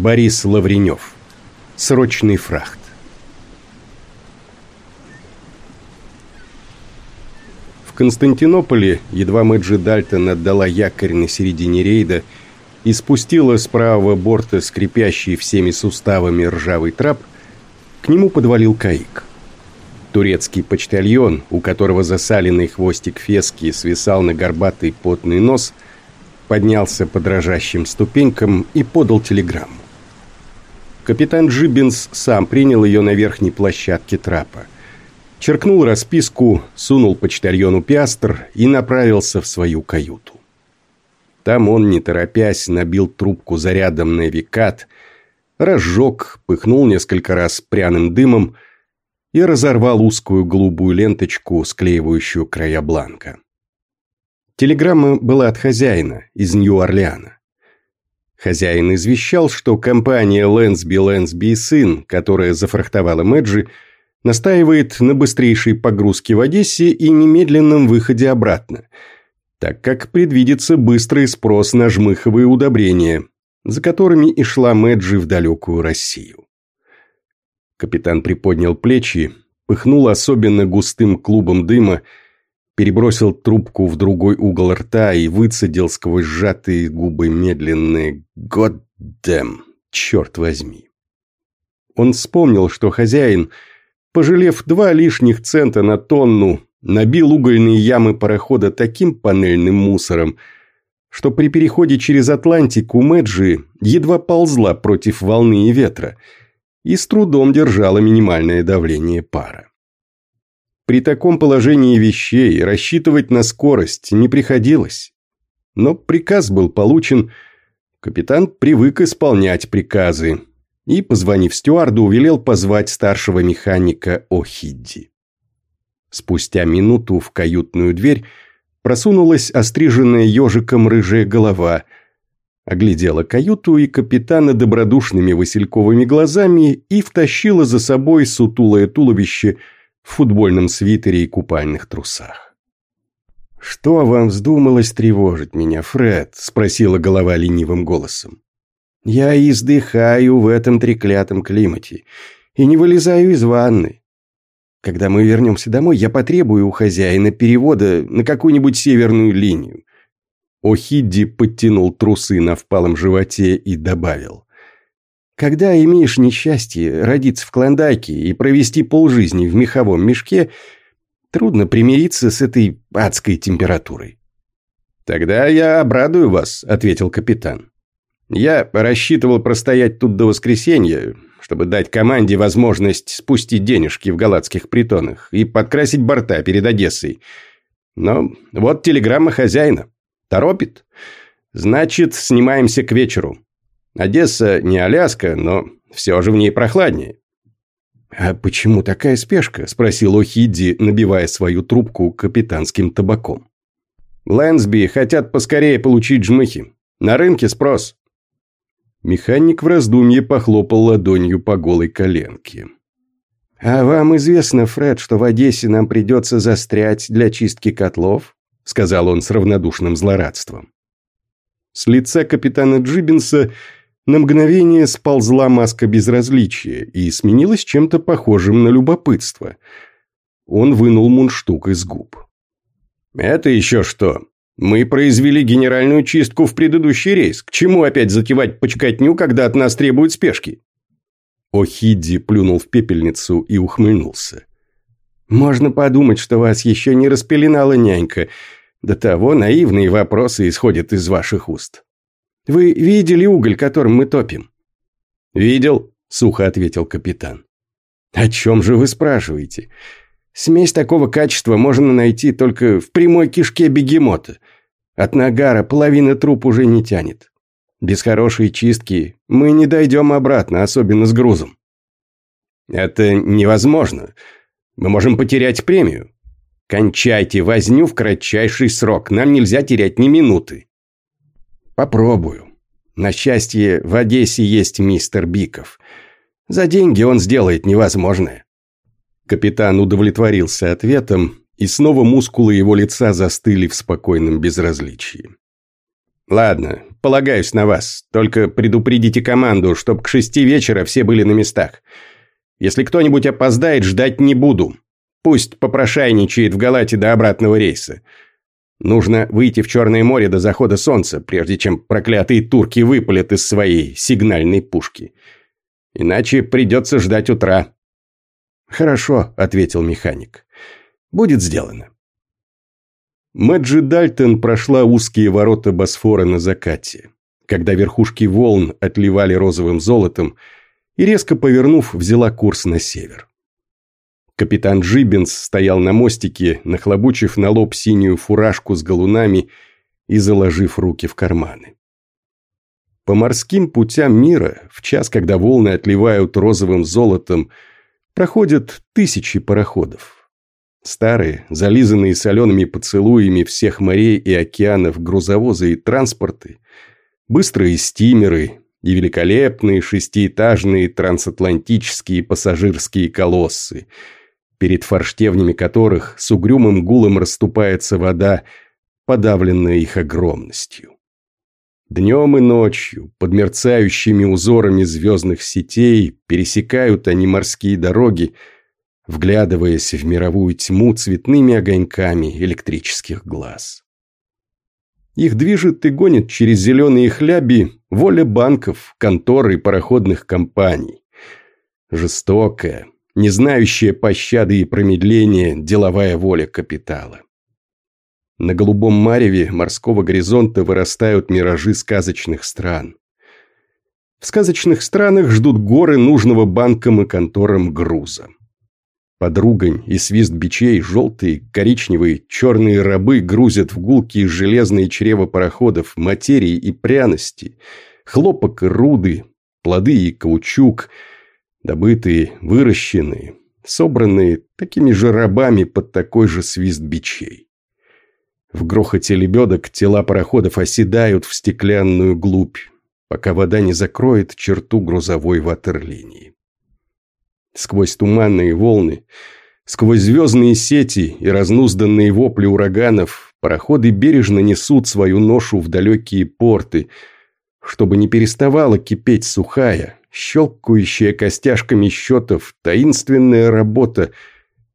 Борис Лавренев. Срочный фрахт. В Константинополе, едва Мэджи Дальтон отдала якорь на середине рейда и спустила с правого борта скрипящий всеми суставами ржавый трап, к нему подвалил каик. Турецкий почтальон, у которого засаленный хвостик фески свисал на горбатый потный нос, поднялся по дрожащим ступенькам и подал телеграмму. Капитан Джибинс сам принял ее на верхней площадке трапа. Черкнул расписку, сунул почтальону пиастр и направился в свою каюту. Там он, не торопясь, набил трубку зарядом на викат, разжег, пыхнул несколько раз пряным дымом и разорвал узкую голубую ленточку, склеивающую края бланка. Телеграмма была от хозяина из Нью-Орлеана. Хозяин извещал, что компания Лэнсби, Лэнсби и сын, которая зафрахтовала Мэджи, настаивает на быстрейшей погрузке в Одессе и немедленном выходе обратно, так как предвидится быстрый спрос на жмыховые удобрения, за которыми и шла Мэджи в далекую Россию. Капитан приподнял плечи, пыхнул особенно густым клубом дыма перебросил трубку в другой угол рта и выцедил сквозь сжатые губы медленные «God damn! Черт возьми!». Он вспомнил, что хозяин, пожалев два лишних цента на тонну, набил угольные ямы парохода таким панельным мусором, что при переходе через Атлантику Мэджи едва ползла против волны и ветра и с трудом держала минимальное давление пара. При таком положении вещей рассчитывать на скорость не приходилось. Но приказ был получен, капитан привык исполнять приказы и, позвонив стюарду, велел позвать старшего механика О'Хидди. Спустя минуту в каютную дверь просунулась остриженная ежиком рыжая голова, оглядела каюту и капитана добродушными васильковыми глазами и втащила за собой сутулое туловище – в футбольном свитере и купальных трусах. «Что вам вздумалось тревожить меня, Фред?» – спросила голова ленивым голосом. «Я издыхаю в этом треклятом климате и не вылезаю из ванны. Когда мы вернемся домой, я потребую у хозяина перевода на какую-нибудь северную линию». О'Хидди подтянул трусы на впалом животе и добавил. Когда имеешь несчастье родиться в Клондайке и провести полжизни в меховом мешке, трудно примириться с этой адской температурой. «Тогда я обрадую вас», — ответил капитан. «Я рассчитывал простоять тут до воскресенья, чтобы дать команде возможность спустить денежки в галатских притонах и подкрасить борта перед Одессой. Но вот телеграмма хозяина. Торопит. Значит, снимаемся к вечеру. Одесса не Аляска, но все же в ней прохладнее. «А почему такая спешка?» – спросил О'Хидди, набивая свою трубку капитанским табаком. «Лэнсби хотят поскорее получить жмыхи. На рынке спрос». Механик в раздумье похлопал ладонью по голой коленке. «А вам известно, Фред, что в Одессе нам придется застрять для чистки котлов?» – сказал он с равнодушным злорадством. С лица капитана Джибинса на мгновение сползла маска безразличия и сменилась чем-то похожим на любопытство. Он вынул мундштук из губ. «Это еще что? Мы произвели генеральную чистку в предыдущий рейс. К чему опять затевать почкотню, когда от нас требуют спешки?» О'Хидди плюнул в пепельницу и ухмыльнулся. «Можно подумать, что вас еще не распеленала нянька. До того наивные вопросы исходят из ваших уст. Вы видели уголь, которым мы топим?» «Видел», — сухо ответил капитан. «О чем же вы спрашиваете? Смесь такого качества можно найти только в прямой кишке бегемота. От нагара половина труп уже не тянет. Без хорошей чистки мы не дойдем обратно, особенно с грузом». «Это невозможно. Мы можем потерять премию. Кончайте возню в кратчайший срок. Нам нельзя терять ни минуты». Попробую. На счастье, в Одессе есть мистер Биков. За деньги он сделает невозможное. Капитан удовлетворился ответом, и снова мускулы его лица застыли в спокойном безразличии. Ладно, полагаюсь на вас. Только предупредите команду, чтоб к шести вечера все были на местах. Если кто-нибудь опоздает, ждать не буду. Пусть попрошайничает в Галате до обратного рейса. Нужно выйти в Черное море до захода солнца, прежде чем проклятые турки выпалят из своей сигнальной пушки. Иначе придется ждать утра. «Хорошо», — ответил механик. «Будет сделано». Мэджи Дальтон прошла узкие ворота Босфора на закате, когда верхушки волн отливали розовым золотом, и, резко повернув, взяла курс на север. Капитан Джиббинс стоял на мостике, нахлобучив на лоб синюю фуражку с галунами и заложив руки в карманы. По морским путям мира, в час, когда волны отливают розовым золотом, проходят тысячи пароходов. Старые, зализанные солеными поцелуями всех морей и океанов грузовозы и транспорты, быстрые стимеры и великолепные шестиэтажные трансатлантические пассажирские колоссы, перед форштевнями которых с угрюмым гулом расступается вода, подавленная их огромностью. Днем и ночью, под мерцающими узорами звездных сетей, пересекают они морские дороги, вглядываясь в мировую тьму цветными огоньками электрических глаз. Их движет и гонит через зеленые хляби воля банков, контор и пароходных компаний. Жестокая, не знающая пощады и промедления деловая воля капитала. На голубом мареве морского горизонта вырастают миражи сказочных стран. В сказочных странах ждут горы нужного банкам и конторам груза. Подругань и свист бичей, желтые, коричневые, черные рабы грузят в гулкие железные чрева пароходов материи и пряности, хлопок и руды, плоды и каучук, добытые, выращенные, собранные такими же рабами под такой же свист бичей. В грохоте лебедок тела пароходов оседают в стеклянную глубь, пока вода не закроет черту грузовой ватерлинии. Сквозь туманные волны, сквозь звездные сети и разнузданные вопли ураганов пароходы бережно несут свою ношу в далекие порты, чтобы не переставала кипеть сухая, щелкающая костяшками счетов таинственная работа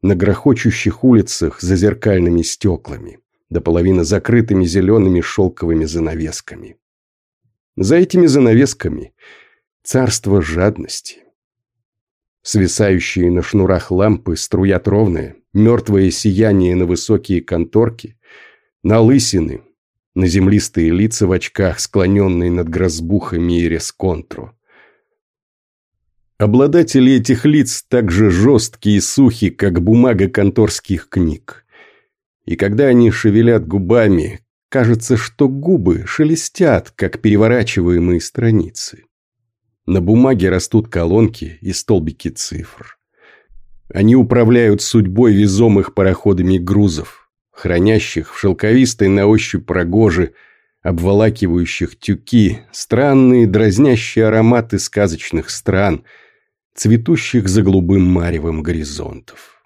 на грохочущих улицах за зеркальными стеклами, до половины закрытыми зелеными шелковыми занавесками. За этими занавесками царство жадности. Свисающие на шнурах лампы струят ровное, мертвое сияние на высокие конторки, на лысины, на землистые лица в очках, склоненные над грозбухами и ресконтру. Обладатели этих лиц так же жесткие и сухи, как бумага конторских книг. И когда они шевелят губами, кажется, что губы шелестят, как переворачиваемые страницы. На бумаге растут колонки и столбики цифр. Они управляют судьбой везомых пароходами грузов, хранящих в шелковистой на ощупь рогоже, обволакивающих тюки, странные дразнящие ароматы сказочных стран, цветущих за голубым маревом горизонтов.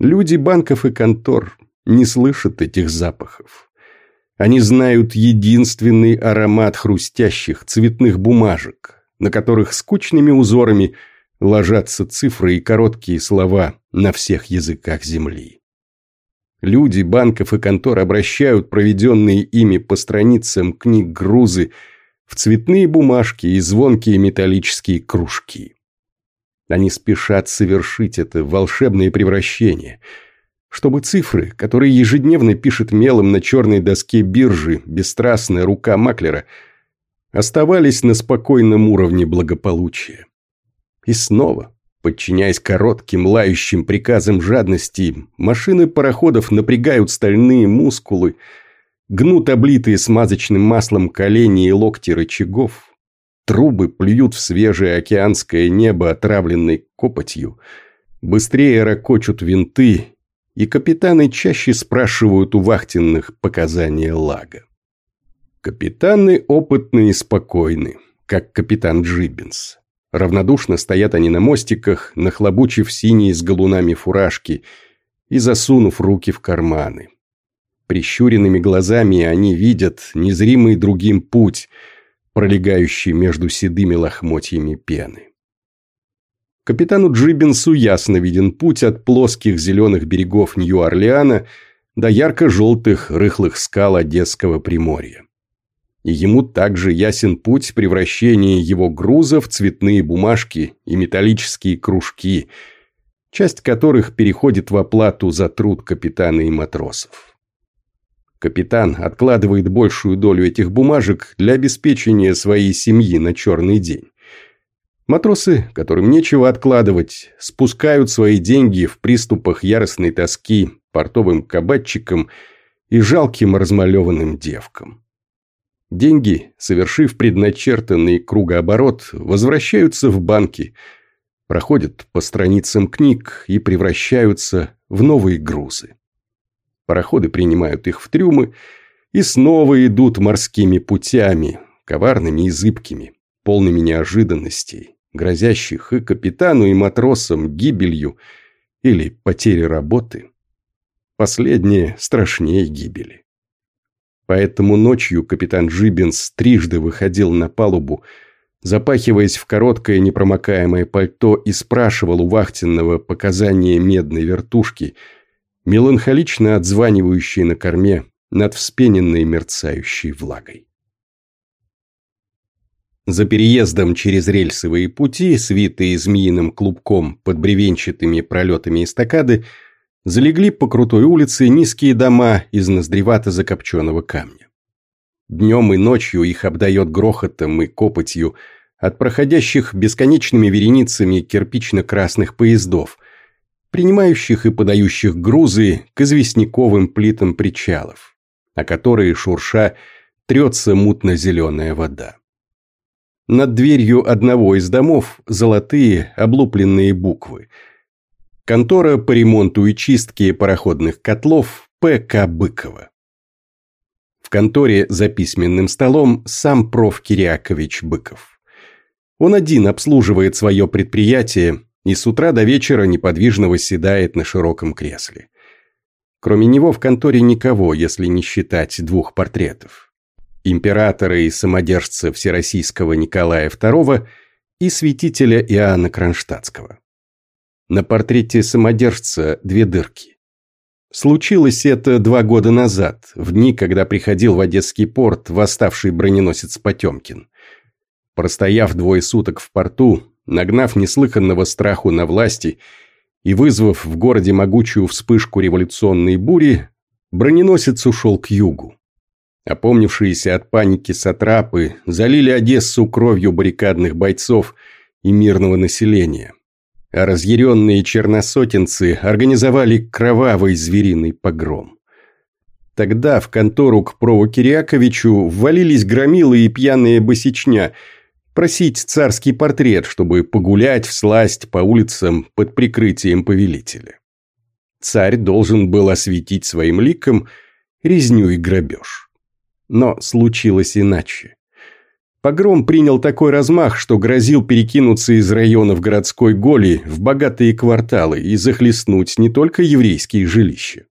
Люди банков и контор не слышат этих запахов. Они знают единственный аромат хрустящих цветных бумажек, на которых скучными узорами ложатся цифры и короткие слова на всех языках Земли. Люди банков и контор обращают проведенные ими по страницам книг грузы в цветные бумажки и звонкие металлические кружки. Они спешат совершить это волшебное превращение, чтобы цифры, которые ежедневно пишет мелом на черной доске биржи бесстрастная рука маклера – оставались на спокойном уровне благополучия. И снова, подчиняясь коротким лающим приказам жадности, машины пароходов напрягают стальные мускулы, гнут облитые смазочным маслом колени и локти рычагов, трубы плюют в свежее океанское небо, отравленной копотью, быстрее ракочут винты, и капитаны чаще спрашивают у вахтенных показания лага. Капитаны опытны и спокойны, как капитан Джиббинс. Равнодушно стоят они на мостиках, нахлобучив синие с галунами фуражки и засунув руки в карманы. Прищуренными глазами они видят незримый другим путь, пролегающий между седыми лохмотьями пены. Капитану Джибинсу ясно виден путь от плоских зеленых берегов Нью-Орлеана до ярко-желтых рыхлых скал Одесского Приморья. И ему также ясен путь превращения его груза в цветные бумажки и металлические кружки, часть которых переходит в оплату за труд капитана и матросов. Капитан откладывает большую долю этих бумажек для обеспечения своей семьи на черный день. Матросы, которым нечего откладывать, спускают свои деньги в приступах яростной тоски портовым кабачикам и жалким размалеванным девкам. Деньги, совершив предначертанный кругооборот, возвращаются в банки, проходят по страницам книг и превращаются в новые грузы. Пароходы принимают их в трюмы и снова идут морскими путями, коварными и зыбкими, полными неожиданностей, грозящих и капитану, и матросам гибелью или потерей работы. Последнее страшнее гибели. Поэтому ночью капитан Джибинс трижды выходил на палубу, запахиваясь в короткое непромокаемое пальто и спрашивал у вахтенного показания медной вертушки, меланхолично отзванивающей на корме над вспененной мерцающей влагой. За переездом через рельсовые пути, свитые змеиным клубком под бревенчатыми пролетами эстакады, залегли по крутой улице низкие дома из ноздревато закопченного камня. Днем и ночью их обдает грохотом и копотью от проходящих бесконечными вереницами кирпично-красных поездов, принимающих и подающих грузы к известняковым плитам причалов, о которые, шурша, трется мутно-зеленая вода. Над дверью одного из домов золотые облупленные буквы. Контора по ремонту и чистке пароходных котлов П.К. Быкова. В конторе за письменным столом сам проф. Кирякович Быков. Он один обслуживает свое предприятие и с утра до вечера неподвижно восседает на широком кресле. Кроме него в конторе никого, если не считать двух портретов императора и самодержца всероссийского Николая II и святителя Иоанна Кронштадтского. На портрете самодержца две дырки. Случилось это два года назад, в дни, когда приходил в Одесский порт восставший броненосец Потемкин. Простояв двое суток в порту, нагнав неслыханного страху на власти и вызвав в городе могучую вспышку революционной бури, броненосец ушел к югу. Опомнившиеся от паники сатрапы залили Одессу кровью баррикадных бойцов и мирного населения. А разъяренные черносотенцы организовали кровавый звериный погром. Тогда в контору к Прову Киряковичу ввалились громилы и пьяные босичня просить царский портрет, чтобы погулять в сласть по улицам под прикрытием повелителя. Царь должен был осветить своим ликом резню и грабеж. Но случилось иначе. Погром принял такой размах, что грозил перекинуться из районов городской Голи в богатые кварталы и захлестнуть не только еврейские жилища.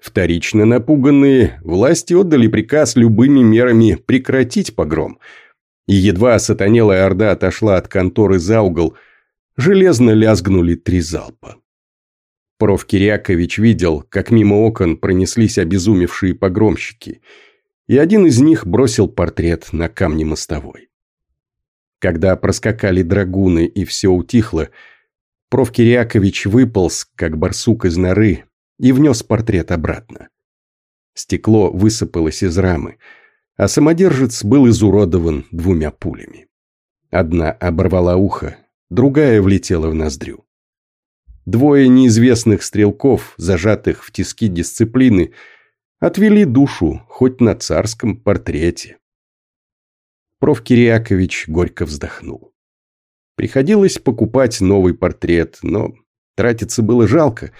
Вторично напуганные, власти отдали приказ любыми мерами прекратить погром, и едва сатанелая орда отошла от конторы за угол, железно лязгнули три залпа. Проф. Кирякович видел, как мимо окон пронеслись обезумевшие погромщики – и один из них бросил портрет на камни мостовой. Когда проскакали драгуны и все утихло, проф. Кирякович выполз, как барсук из норы, и внес портрет обратно. Стекло высыпалось из рамы, а самодержец был изуродован двумя пулями. Одна оборвала ухо, другая влетела в ноздрю. Двое неизвестных стрелков, зажатых в тиски дисциплины, Отвели душу, хоть на царском портрете. Проф. Кириакович горько вздохнул. Приходилось покупать новый портрет, но тратиться было жалко,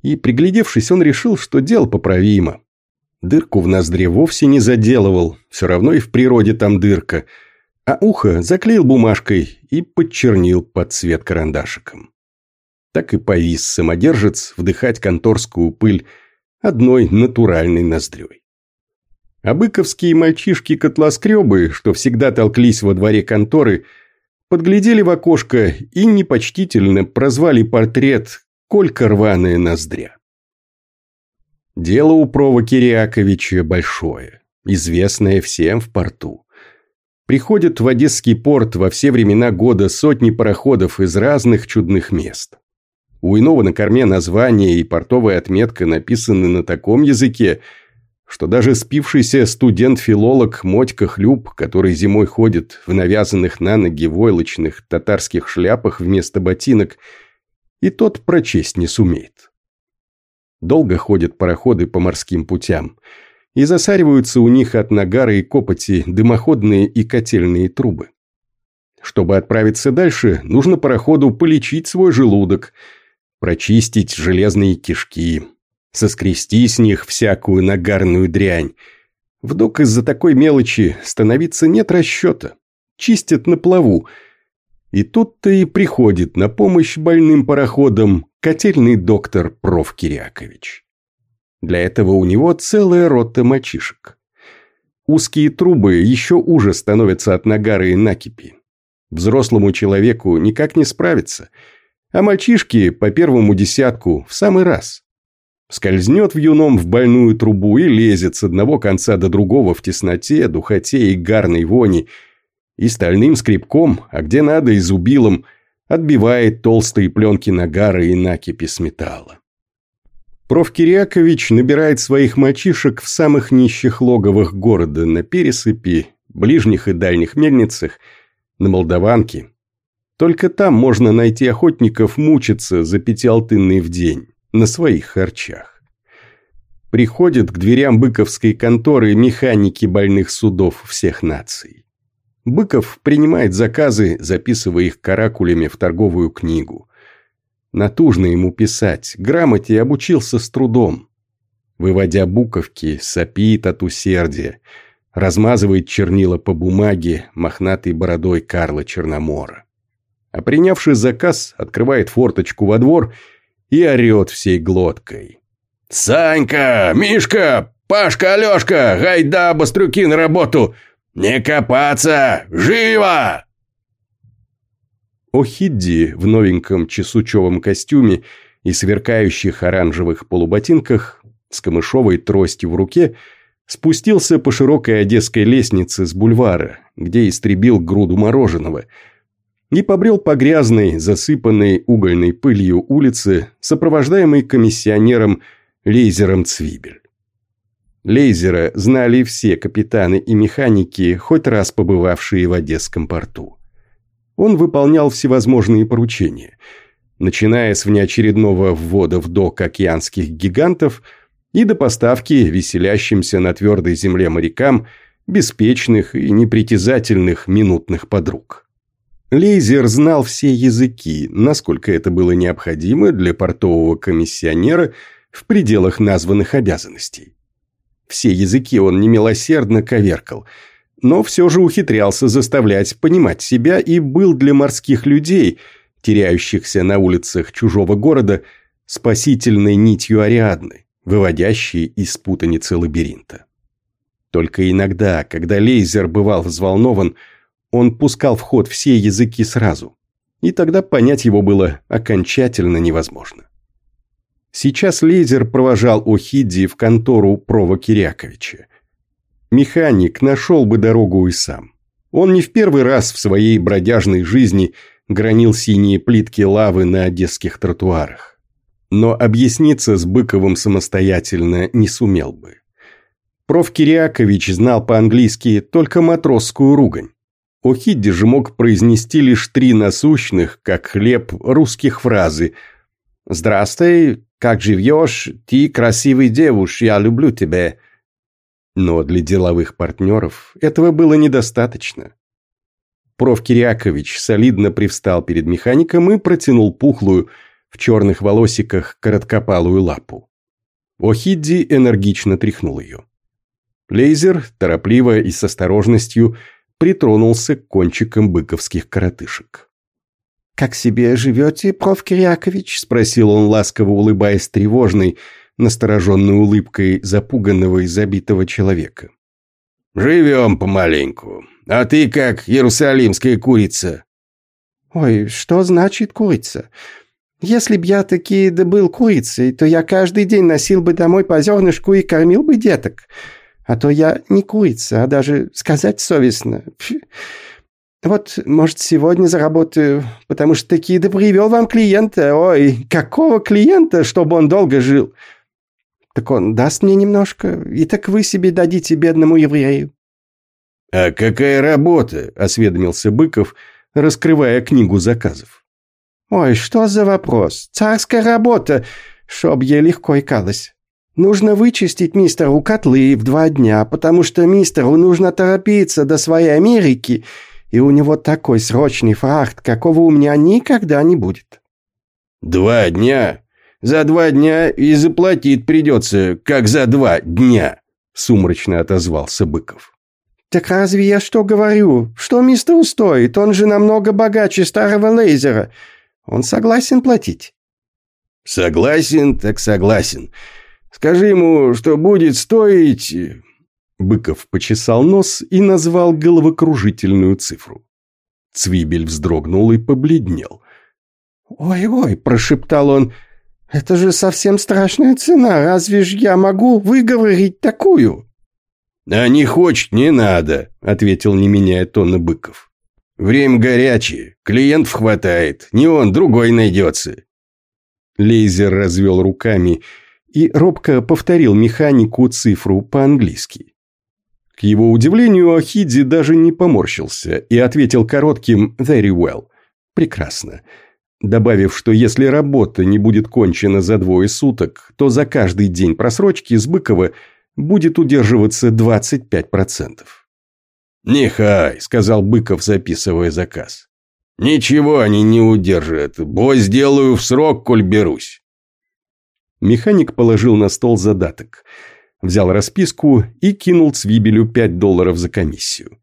и, приглядевшись, он решил, что дело поправимо. Дырку в ноздре вовсе не заделывал, все равно и в природе там дырка, а ухо заклеил бумажкой и подчернил под цвет карандашиком. Так и повис самодержец вдыхать конторскую пыль одной натуральной ноздрёй. А быковские мальчишки-котлоскребы, что всегда толклись во дворе конторы, подглядели в окошко и непочтительно прозвали портрет «Колька рваная ноздря». Дело у Прова Кириаковича большое, известное всем в порту. Приходят в Одесский порт во все времена года сотни пароходов из разных чудных мест. У иного на корме название и портовая отметка написаны на таком языке – что даже спившийся студент-филолог Мотька Хлюб, который зимой ходит в навязанных на ноги войлочных татарских шляпах вместо ботинок, и тот прочесть не сумеет. Долго ходят пароходы по морским путям, и засариваются у них от нагара и копоти дымоходные и котельные трубы. Чтобы отправиться дальше, нужно пароходу полечить свой желудок, прочистить железные кишки, соскрести с них всякую нагарную дрянь. Вдруг из-за такой мелочи становиться нет расчета. Чистят на плаву. И тут-то и приходит на помощь больным пароходам котельный доктор Проф. Для этого у него целая рота мальчишек. Узкие трубы еще уже становятся от нагара и накипи. Взрослому человеку никак не справиться, а мальчишки по первому десятку в самый раз. Скользнет в юном в больную трубу и лезет с одного конца до другого в тесноте, духоте и гарной вони, и стальным скребком, а где надо и зубилом, отбивает толстые пленки нагара и накипи с металла. Проф. Кирякович набирает своих мальчишек в самых нищих логовых города на пересыпи, ближних и дальних мельницах, на Молдаванке. Только там можно найти охотников мучиться за пятиалтынный в день на своих харчах. Приходят к дверям быковской конторы механики больных судов всех наций. Быков принимает заказы, записывая их каракулями в торговую книгу. Натужно ему писать, грамоте обучился с трудом. Выводя буковки, сопит от усердия, размазывает чернила по бумаге мохнатой бородой Карла Черномора. А принявший заказ, открывает форточку во двор и орет всей глоткой. «Санька! Мишка! Пашка, Алешка! Гайда, бастрюки на работу! Не копаться! Живо!» О'Хидди в новеньком чесучевом костюме и сверкающих оранжевых полуботинках с камышовой тростью в руке спустился по широкой одесской лестнице с бульвара, где истребил груду мороженого – и побрел по грязной, засыпанной угольной пылью улице, сопровождаемый комиссионером Лейзером Цвибель. Лейзера знали все капитаны и механики, хоть раз побывавшие в Одесском порту. Он выполнял всевозможные поручения, начиная с внеочередного ввода в док океанских гигантов и до поставки веселящимся на твердой земле морякам беспечных и непритязательных минутных подруг. Лейзер знал все языки, насколько это было необходимо для портового комиссионера в пределах названных обязанностей. Все языки он немилосердно коверкал, но все же ухитрялся заставлять понимать себя и был для морских людей, теряющихся на улицах чужого города, спасительной нитью Ариадны, выводящей из путаницы лабиринта. Только иногда, когда Лейзер бывал взволнован, он пускал в ход все языки сразу, и тогда понять его было окончательно невозможно. Сейчас Лейзер провожал Охидди в контору Прова Киряковича. Механик нашел бы дорогу и сам. Он не в первый раз в своей бродяжной жизни гранил синие плитки лавы на одесских тротуарах. Но объясниться с Быковым самостоятельно не сумел бы. Проф. Кирякович знал по-английски только матросскую ругань. Охидди же мог произнести лишь три насущных, как хлеб, русских фразы «Здравствуй, как живешь? Ты красивый девуш, я люблю тебя». Но для деловых партнеров этого было недостаточно. Проф. Кирякович солидно привстал перед механиком и протянул пухлую, в черных волосиках, короткопалую лапу. Охидди энергично тряхнул ее. Лейзер, торопливо и с осторожностью, притронулся к кончикам быковских коротышек. «Как себе живете, проф. Кирякович?» – спросил он, ласково улыбаясь тревожной, настороженной улыбкой запуганного и забитого человека. «Живем помаленьку. А ты как, иерусалимская курица?» «Ой, что значит курица? Если б я таки да был курицей, то я каждый день носил бы домой по зернышку и кормил бы деток. А то я не курица, а даже сказать совестно. Фу. Вот, может, сегодня заработаю, потому что таки да привел вам клиента. Ой, какого клиента, чтобы он долго жил? Так он даст мне немножко, и так вы себе дадите бедному еврею. «А какая работа?» – осведомился Быков, раскрывая книгу заказов. «Ой, что за вопрос? Царская работа, чтоб ей легко икалось. Нужно вычистить мистеру котлы в два дня, потому что мистеру нужно торопиться до своей Америки, и у него такой срочный фрахт, какого у меня никогда не будет». «Два дня? За два дня и заплатить придется, как за два дня», – сумрачно отозвался Быков. «Так разве я что говорю? Что мистеру стоит? Он же намного богаче старого лейзера. Он согласен платить». «Согласен, так согласен. Скажи ему, что будет стоить...» Быков почесал нос и назвал головокружительную цифру. Цвибель вздрогнул и побледнел. «Ой-ой», – прошептал он, – «это же совсем страшная цена. Разве ж я могу выговорить такую?» «А не хочет, не надо», – ответил, не меняя тона Быков. «Время горячее, клиентов хватает, не он, другой найдется». Лейзер развел руками и робко повторил механику цифру по-английски. К его удивлению, Ахиди даже не поморщился и ответил коротким «very well» – «прекрасно», добавив, что если работа не будет кончена за двое суток, то за каждый день просрочки с Быкова будет удерживаться 25%. «Нехай», – сказал Быков, записывая заказ. «Ничего они не удержат, бой сделаю в срок, коль берусь». Механик положил на стол задаток, взял расписку и кинул Цвибелю 5 долларов за комиссию.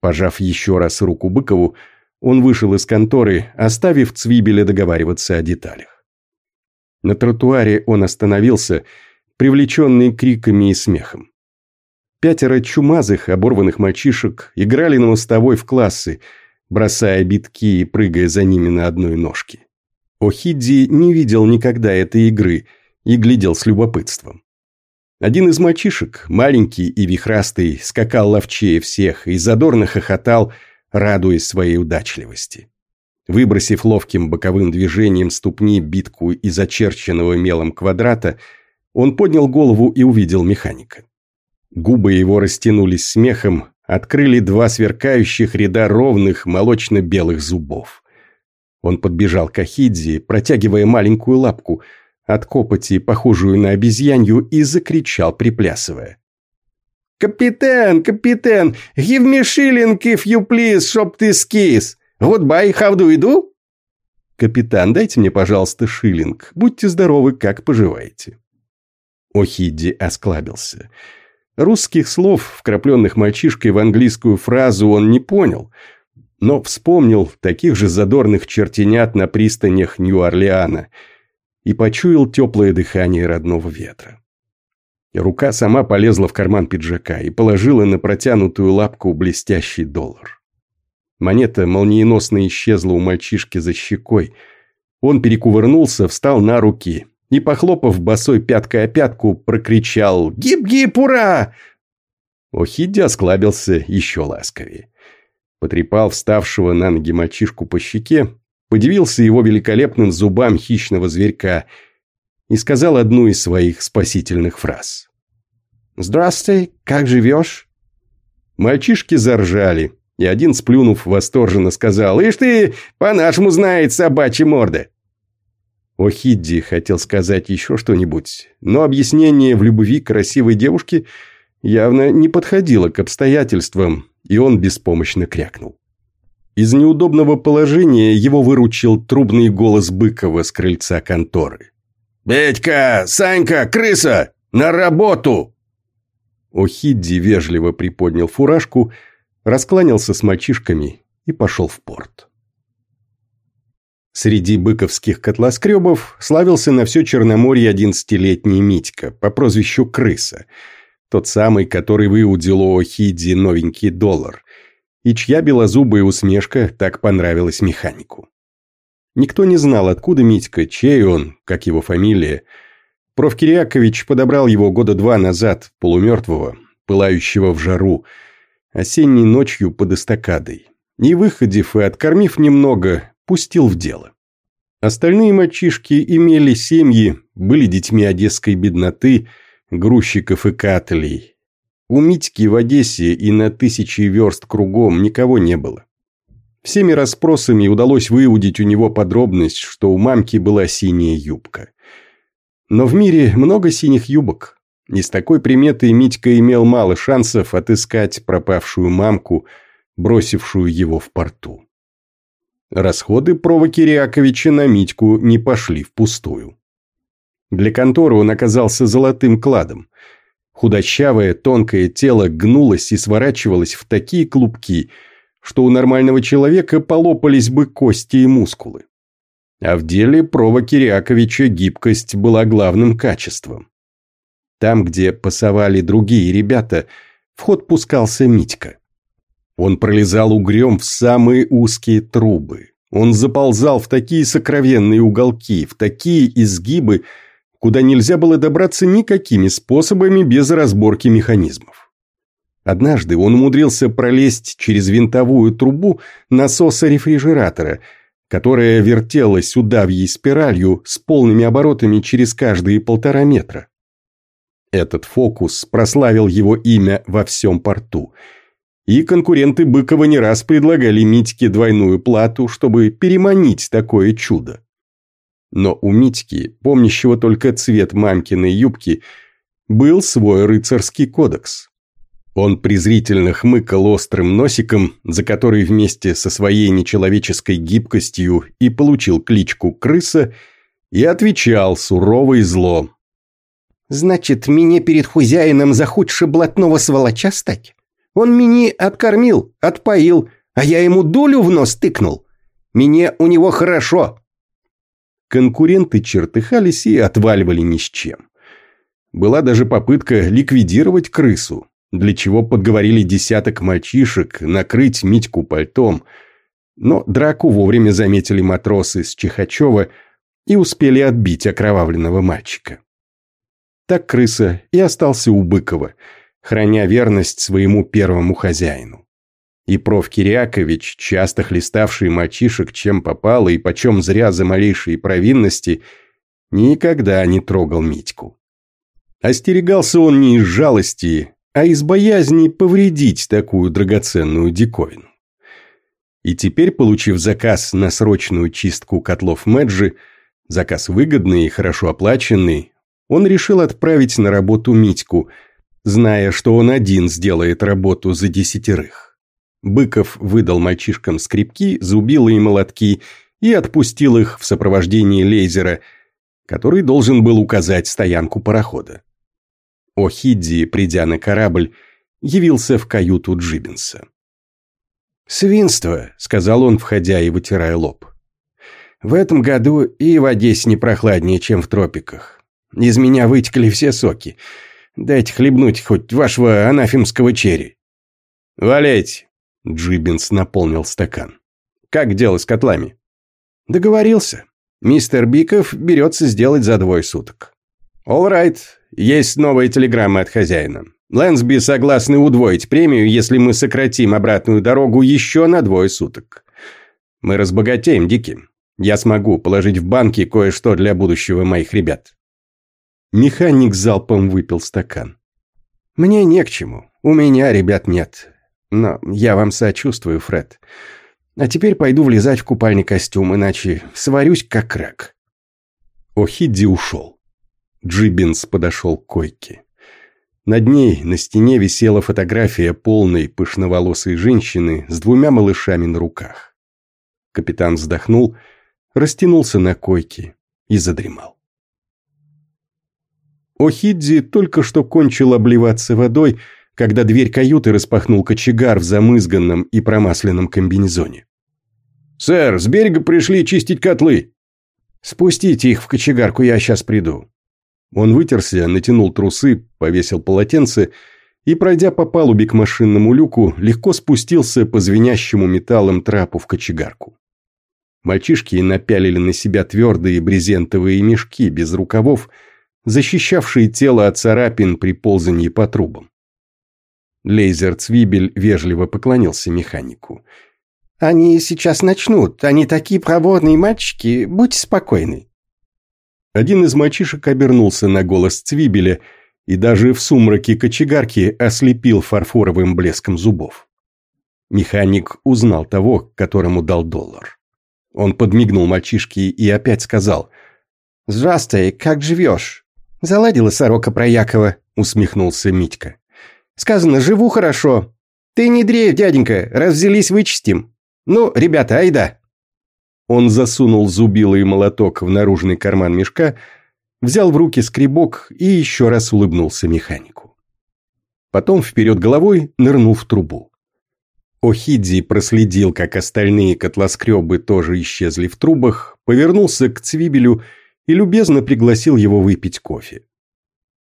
Пожав еще раз руку Быкову, он вышел из конторы, оставив Цвибеля договариваться о деталях. На тротуаре он остановился, привлеченный криками и смехом. Пятеро чумазых, оборванных мальчишек играли на мостовой в классы, бросая битки и прыгая за ними на одной ножке. Охидзи не видел никогда этой игры и глядел с любопытством. Один из мальчишек, маленький и вихрастый, скакал ловчее всех и задорно хохотал, радуясь своей удачливости. Выбросив ловким боковым движением ступни битку из очерченного мелом квадрата, он поднял голову и увидел механика. Губы его растянулись смехом, открыли два сверкающих ряда ровных молочно-белых зубов. Он подбежал к Ахидзе, протягивая маленькую лапку, от копоти, похожую на обезьянью, и закричал, приплясывая. «Капитан, капитан, give me shilling if you please, чтоб ты скис. Goodbye, how do you do?» «Капитан, дайте мне, пожалуйста, шиллинг. Будьте здоровы, как поживаете?» Охидди осклабился. Русских слов, вкрапленных мальчишкой в английскую фразу, он не понял, но вспомнил таких же задорных чертенят на пристанях Нью-Орлеана и почуял теплое дыхание родного ветра. Рука сама полезла в карман пиджака и положила на протянутую лапку блестящий доллар. Монета молниеносно исчезла у мальчишки за щекой. Он перекувырнулся, встал на руки и, похлопав босой пяткой о пятку, прокричал «Гип-гип, ура!». Охидди осклабился еще ласковее. Потрепал вставшего на ноги мальчишку по щеке, подивился его великолепным зубам хищного зверька и сказал одну из своих спасительных фраз. «Здравствуй, как живешь?» Мальчишки заржали, и один, сплюнув, восторженно сказал «Ишь ты, по-нашему знает собачья морда!» Охидди хотел сказать еще что-нибудь, но объяснение в любви красивой девушке явно не подходило к обстоятельствам, и он беспомощно крякнул. Из неудобного положения его выручил трубный голос Быкова с крыльца конторы. «Петька! Санька! Крыса! На работу!» Охидди вежливо приподнял фуражку, раскланялся с мальчишками и пошел в порт. Среди быковских котлоскребов славился на все Черноморье одиннадцатилетний Митька по прозвищу Крыса, тот самый, который выудил у Охиди новенький доллар, и чья белозубая усмешка так понравилась механику. Никто не знал, откуда Митька, чей он, как его фамилия. Проф. Кириакович подобрал его года два назад, полумертвого, пылающего в жару, осенней ночью под эстакадой. И, выходив и откормив немного, пустил в дело. Остальные мальчишки имели семьи, были детьми одесской бедноты, грузчиков и кателей. У Митьки в Одессе и на тысячи верст кругом никого не было. Всеми расспросами удалось выудить у него подробность, что у мамки была синяя юбка. Но в мире много синих юбок. И с такой приметой Митька имел мало шансов отыскать пропавшую мамку, бросившую его в порту. Расходы Прова Кириаковича на Митьку не пошли впустую. Для конторы он оказался золотым кладом. Худощавое, тонкое тело гнулось и сворачивалось в такие клубки, что у нормального человека полопались бы кости и мускулы. А в деле Прова Кириаковича гибкость была главным качеством. Там, где пасовали другие ребята, в ход пускался Митька. Он пролезал угрём в самые узкие трубы. Он заползал в такие сокровенные уголки, в такие изгибы, куда нельзя было добраться никакими способами без разборки механизмов. Однажды он умудрился пролезть через винтовую трубу насоса рефрижератора, которая вертелась удавьей спиралью с полными оборотами через каждые полтора метра. Этот фокус прославил его имя во всем порту – и конкуренты Быкова не раз предлагали Митьке двойную плату, чтобы переманить такое чудо. Но у Митьки, помнящего только цвет мамкиной юбки, был свой рыцарский кодекс. Он презрительно хмыкал острым носиком, за который вместе со своей нечеловеческой гибкостью и получил кличку «крыса», и отвечал сурово и зло. «Значит, мне перед хозяином захудше блатного сволоча стать? Он меня откормил, отпоил, а я ему долю в нос тыкнул. Мне у него хорошо». Конкуренты чертыхались и отваливали ни с чем. Была даже попытка ликвидировать крысу, для чего подговорили десяток мальчишек накрыть Митьку пальтом, но драку вовремя заметили матросы с Чихачева и успели отбить окровавленного мальчика. Так крыса и остался у Быкова – храня верность своему первому хозяину. И проф. Кириакович, часто хлеставший мальчишек чем попало и почем зря за малейшие провинности, никогда не трогал Митьку. Остерегался он не из жалости, а из боязни повредить такую драгоценную диковину. И теперь, получив заказ на срочную чистку котлов Мэджи, заказ выгодный и хорошо оплаченный, он решил отправить на работу Митьку – зная, что он один сделает работу за десятерых. Быков выдал мальчишкам скрипки, зубилы и молотки и отпустил их в сопровождении лейзера, который должен был указать стоянку парохода. О'Хидди, придя на корабль, явился в каюту Джибинса. «Свинство», — сказал он, входя и вытирая лоб. «В этом году и в Одессе не прохладнее, чем в тропиках. Из меня вытекли все соки. Дайте хлебнуть хоть вашего анафемского черри». «Валяйте!» – Джибинс наполнил стакан. «Как дело с котлами?» «Договорился. Мистер Биков берется сделать за двое суток». «All right. Есть новая телеграмма от хозяина. Лэнсби согласны удвоить премию, если мы сократим обратную дорогу еще на двое суток. Мы разбогатеем, Дики. Я смогу положить в банки кое-что для будущего моих ребят». Механик залпом выпил стакан. «Мне не к чему. У меня ребят нет. Но я вам сочувствую, Фред. А теперь пойду влезать в купальный костюм, иначе сварюсь как рак». О'Хидди ушел. Джибинс подошел к койке. Над ней на стене висела фотография полной пышноволосой женщины с двумя малышами на руках. Капитан вздохнул, растянулся на койке и задремал. О'Хидзи только что кончил обливаться водой, когда дверь каюты распахнул кочегар в замызганном и промасленном комбинезоне. «Сэр, с берега пришли чистить котлы». «Спустите их в кочегарку, я сейчас приду». Он вытерся, натянул трусы, повесил полотенце и, пройдя по палубе к машинному люку, легко спустился по звенящему металлом трапу в кочегарку. Мальчишки напялили на себя твердые брезентовые мешки без рукавов, защищавшие тело от царапин при ползании по трубам. Лейзер Цвибель вежливо поклонился механику. «Они сейчас начнут. Они такие проворные мальчики. Будьте спокойны». Один из мальчишек обернулся на голос Цвибеля и даже в сумраке кочегарки ослепил фарфоровым блеском зубов. Механик узнал того, которому дал доллар. Он подмигнул мальчишке и опять сказал «Здравствуй, как живешь?» «Заладила сорока про Якова», — усмехнулся Митька. Сказано, живу хорошо. Ты не дрейф, дяденька, раз взялись, вычистим. Ну, ребята, айда. Он засунул зубило молоток в наружный карман мешка, взял в руки скребок и еще раз улыбнулся механику. Потом вперед головой нырнул в трубу. Охидзи проследил, как остальные котлоскребы тоже исчезли в трубах, повернулся к Цвибелю и любезно пригласил его выпить кофе.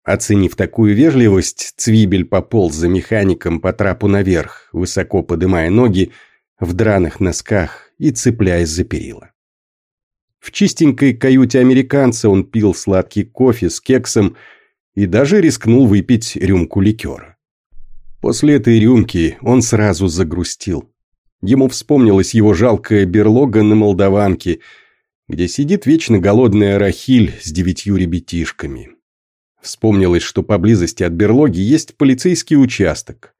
Оценив такую вежливость, Цвибель пополз за механиком по трапу наверх, высоко подымая ноги, в драных носках и цепляясь за перила. В чистенькой каюте американца он пил сладкий кофе с кексом и даже рискнул выпить рюмку ликера. После этой рюмки он сразу загрустил. Ему вспомнилась его жалкая берлога на Молдаванке, где сидит вечно голодная Рахиль с девятью ребятишками, Вспомнилось, что поблизости от берлоги есть полицейский участок,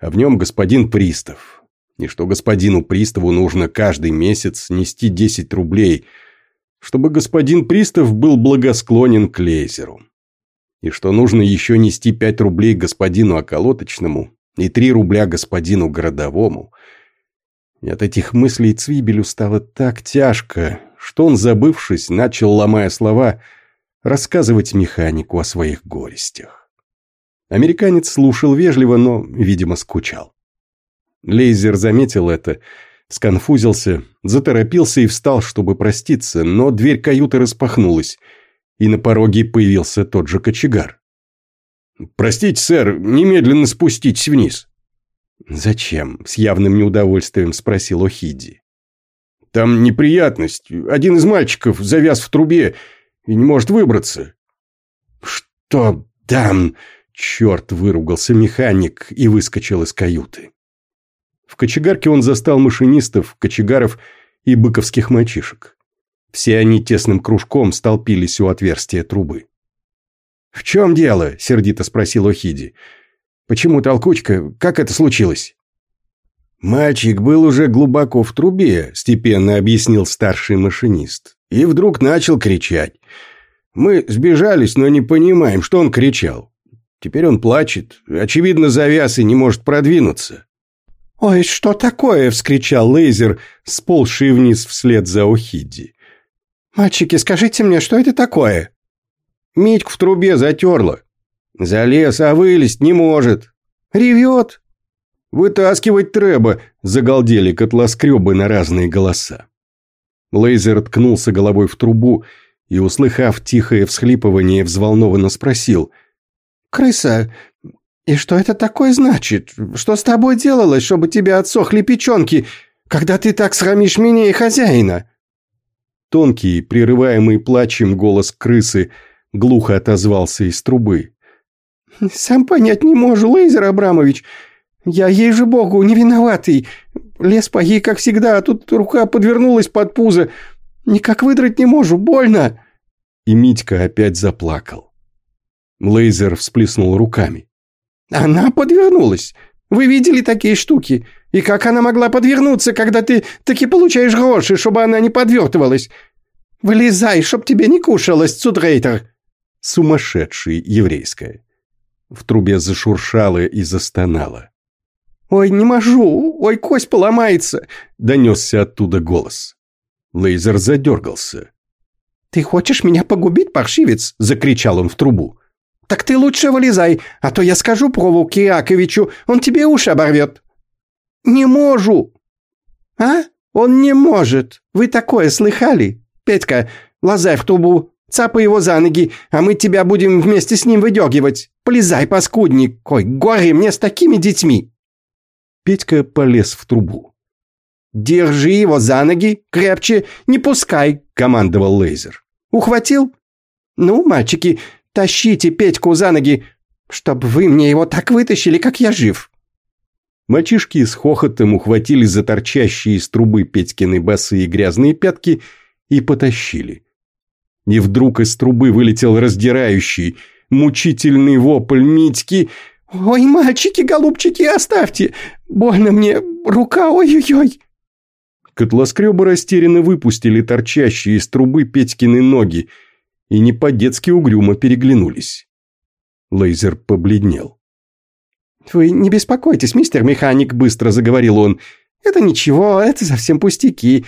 а в нем господин Пристав. И что господину Приставу нужно каждый месяц нести 10 рублей, чтобы господин Пристав был благосклонен к лейзеру. И что нужно еще нести 5 рублей господину околоточному и 3 рубля господину городовому. И от этих мыслей Цвибелю стало так тяжко, что он, забывшись, начал, ломая слова – рассказывать механику о своих горестях. Американец слушал вежливо, но, видимо, скучал. Лейзер заметил это, сконфузился, заторопился и встал, чтобы проститься, но дверь каюты распахнулась, и на пороге появился тот же кочегар. «Простите, сэр, немедленно спуститесь вниз». «Зачем?» – с явным неудовольствием спросил Охиди. «Там неприятность. Один из мальчиков завяз в трубе и не может выбраться». «Что там?» – черт выругался механик и выскочил из каюты. В кочегарке он застал машинистов, кочегаров и быковских мальчишек. Все они тесным кружком столпились у отверстия трубы. «В чем дело?» – сердито спросил Охиди. «Почему толкучка? Как это случилось?» «Мальчик был уже глубоко в трубе», – степенно объяснил старший машинист. И вдруг начал кричать. Мы сбежались, но не понимаем, что он кричал. Теперь он плачет, очевидно, завяз и не может продвинуться. «Ой, что такое?» – вскричал Лейзер, сползший вниз вслед за Охидди. «Мальчики, скажите мне, что это такое?» Митьку в трубе затерло. Залез, а вылезть не может. Ревет. Вытаскивать треба, загалдели котлоскребы на разные голоса. Лейзер ткнулся головой в трубу и, услыхав тихое всхлипывание, взволнованно спросил. «Крыса, и что это такое значит? Что с тобой делалось, чтобы тебе отсохли печенки, когда ты так срамишь меня и хозяина?» Тонкий, прерываемый плачем голос крысы глухо отозвался из трубы. «Сам понять не можу, Лейзер Абрамович. Я ей же богу не виноватый. Лес погиб, как всегда, а тут рука подвернулась под пузо. Никак выдрать не можу, больно!» И Митька опять заплакал. Лейзер всплеснул руками. «Она подвернулась. Вы видели такие штуки? И как она могла подвернуться, когда ты таки получаешь гроши, чтобы она не подвертывалась? Вылезай, чтоб тебе не кушалось, цудрейтер!» Сумасшедший еврейская. В трубе зашуршало и застонало. «Ой, не можу! Ой, кость поломается!» – донесся оттуда голос. Лейзер задергался. «Ты хочешь меня погубить, паршивец?» – закричал он в трубу. «Так ты лучше вылезай, а то я скажу Прову Киаковичу, он тебе уши оборвет». «Не можу!» «А? Он не может! Вы такое слыхали? Петька, лазай в трубу, цапай его за ноги, а мы тебя будем вместе с ним выдергивать. Полезай, паскудник! Ой, горе мне с такими детьми!» Петька полез в трубу. «Держи его за ноги, крепче, не пускай!» – командовал Лейзер. «Ухватил? Ну, мальчики, тащите Петьку за ноги, чтобы вы мне его так вытащили, как я жив!» Мальчишки с хохотом ухватили за торчащие из трубы Петькины босые грязные пятки и потащили. И вдруг из трубы вылетел раздирающий, мучительный вопль Митьки. «Ой, мальчики, голубчики, оставьте! Больно мне, рука, ой-ой-ой!» Котлоскребы растерянно выпустили торчащие из трубы Петькины ноги и не по-детски угрюмо переглянулись. Лейзер побледнел. «Вы не беспокойтесь, мистер механик», — быстро заговорил он. «Это ничего, это совсем пустяки.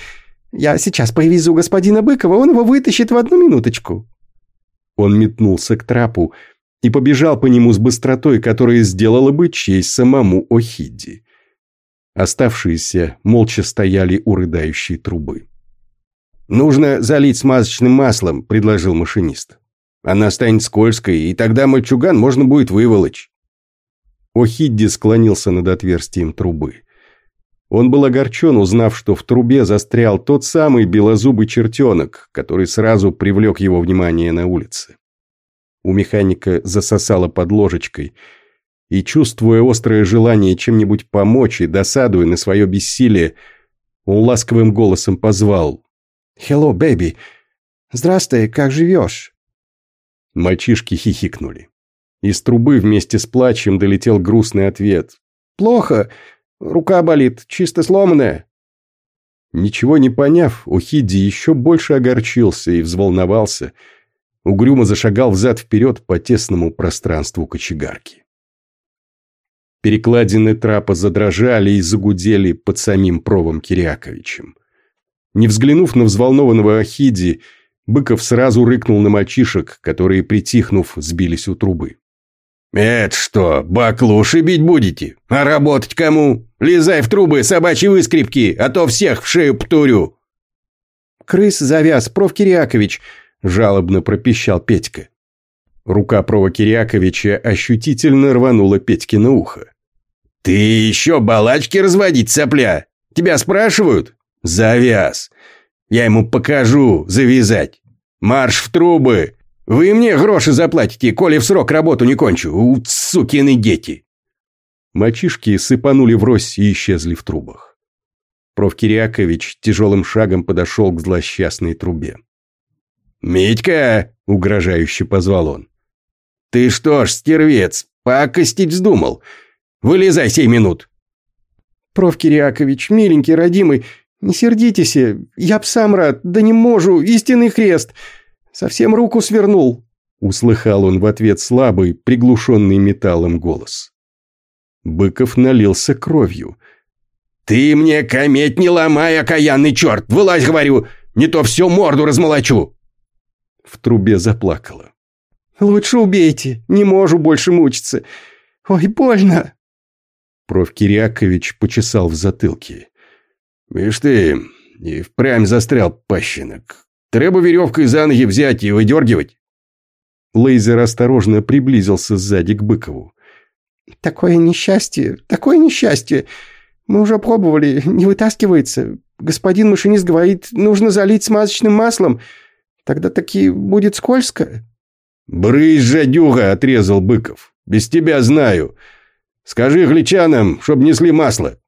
Я сейчас повезу господина Быкова, он его вытащит в одну минуточку». Он метнулся к трапу и побежал по нему с быстротой, которая сделала бы честь самому Охидди. Оставшиеся молча стояли у рыдающей трубы. «Нужно залить смазочным маслом», — предложил машинист. «Она станет скользкой, и тогда мальчуган можно будет выволочь». Охидди склонился над отверстием трубы. Он был огорчен, узнав, что в трубе застрял тот самый белозубый чертенок, который сразу привлек его внимание на улице. У механика засосало под ложечкой, и, чувствуя острое желание чем-нибудь помочь и досадуя на свое бессилие, он ласковым голосом позвал «Хелло, бэби! Здравствуй, как живешь?» Мальчишки хихикнули. Из трубы вместе с плачем долетел грустный ответ. «Плохо. Рука болит, чисто сломанная». Ничего не поняв, Ухиди еще больше огорчился и взволновался. Угрюмо зашагал взад-вперед по тесному пространству кочегарки. Перекладины трапа задрожали и загудели под самим провом Киряковичем. Не взглянув на взволнованного Ахиди, Быков сразу рыкнул на мальчишек, которые, притихнув, сбились у трубы. «Это что, баклуши бить будете? А работать кому? Лезай в трубы, собачьи выскребки, а то всех в шею птурю!» «Крыс завяз, проф. Кирякович!» – жалобно пропищал Петька. Рука прова Киряковича ощутительно рванула Петьке на ухо. «Ты еще балачки разводить, сопля? Тебя спрашивают? Завяз! Я ему покажу, завязать! Марш в трубы! Вы мне гроши заплатите, коли в срок работу не кончу, у сукины дети!» Мальчишки сыпанули врозь и исчезли в трубах. Проф. Кирякович тяжелым шагом подошел к злосчастной трубе. «Митька!» — угрожающе позвал он. «Ты что ж, стервец, пакостить вздумал? Вылезай сей минут!» «Проф. Кирякович, миленький, родимый, не сердитесь, я б сам рад, да не можу, истинный хрест!» Совсем руку свернул!» Услыхал он в ответ слабый, приглушенный металлом голос. Быков налился кровью. «Ты мне кометь не ломай, окаянный черт! Вылазь, говорю! Не то всю морду размолочу!» В трубе заплакала. «Лучше убейте, не можу больше мучиться. Ой, больно!» Проф. Кирякович почесал в затылке. «Вишь ты, и впрямь застрял пащенок. Треба веревкой за ноги взять и выдергивать. Лейзер осторожно приблизился сзади к Быкову. «Такое несчастье, такое несчастье. Мы уже пробовали, не вытаскивается. Господин машинист говорит, нужно залить смазочным маслом. Тогда таки будет скользко». «Брысь, жадюга!» – отрезал Быков. «Без тебя знаю. Скажи гличанам, чтоб несли масло».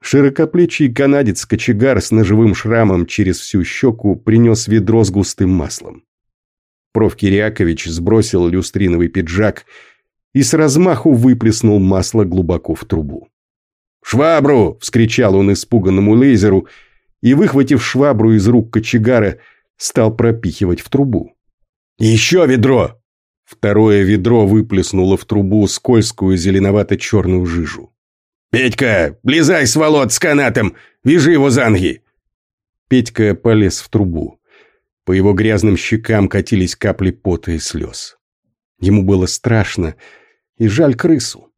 Широкоплечий канадец-кочегар с ножевым шрамом через всю щеку принес ведро с густым маслом. Проф. Кирякович сбросил люстриновый пиджак и с размаху выплеснул масло глубоко в трубу. «Швабру!» – вскричал он испуганному лейзеру и, выхватив швабру из рук кочегара, стал пропихивать в трубу. «Еще ведро!» Второе ведро выплеснуло в трубу скользкую зеленовато-черную жижу. «Петька, влезай, сволот, с канатом! Вяжи его за ноги!» Петька полез в трубу. По его грязным щекам катились капли пота и слез. Ему было страшно и жаль крысу.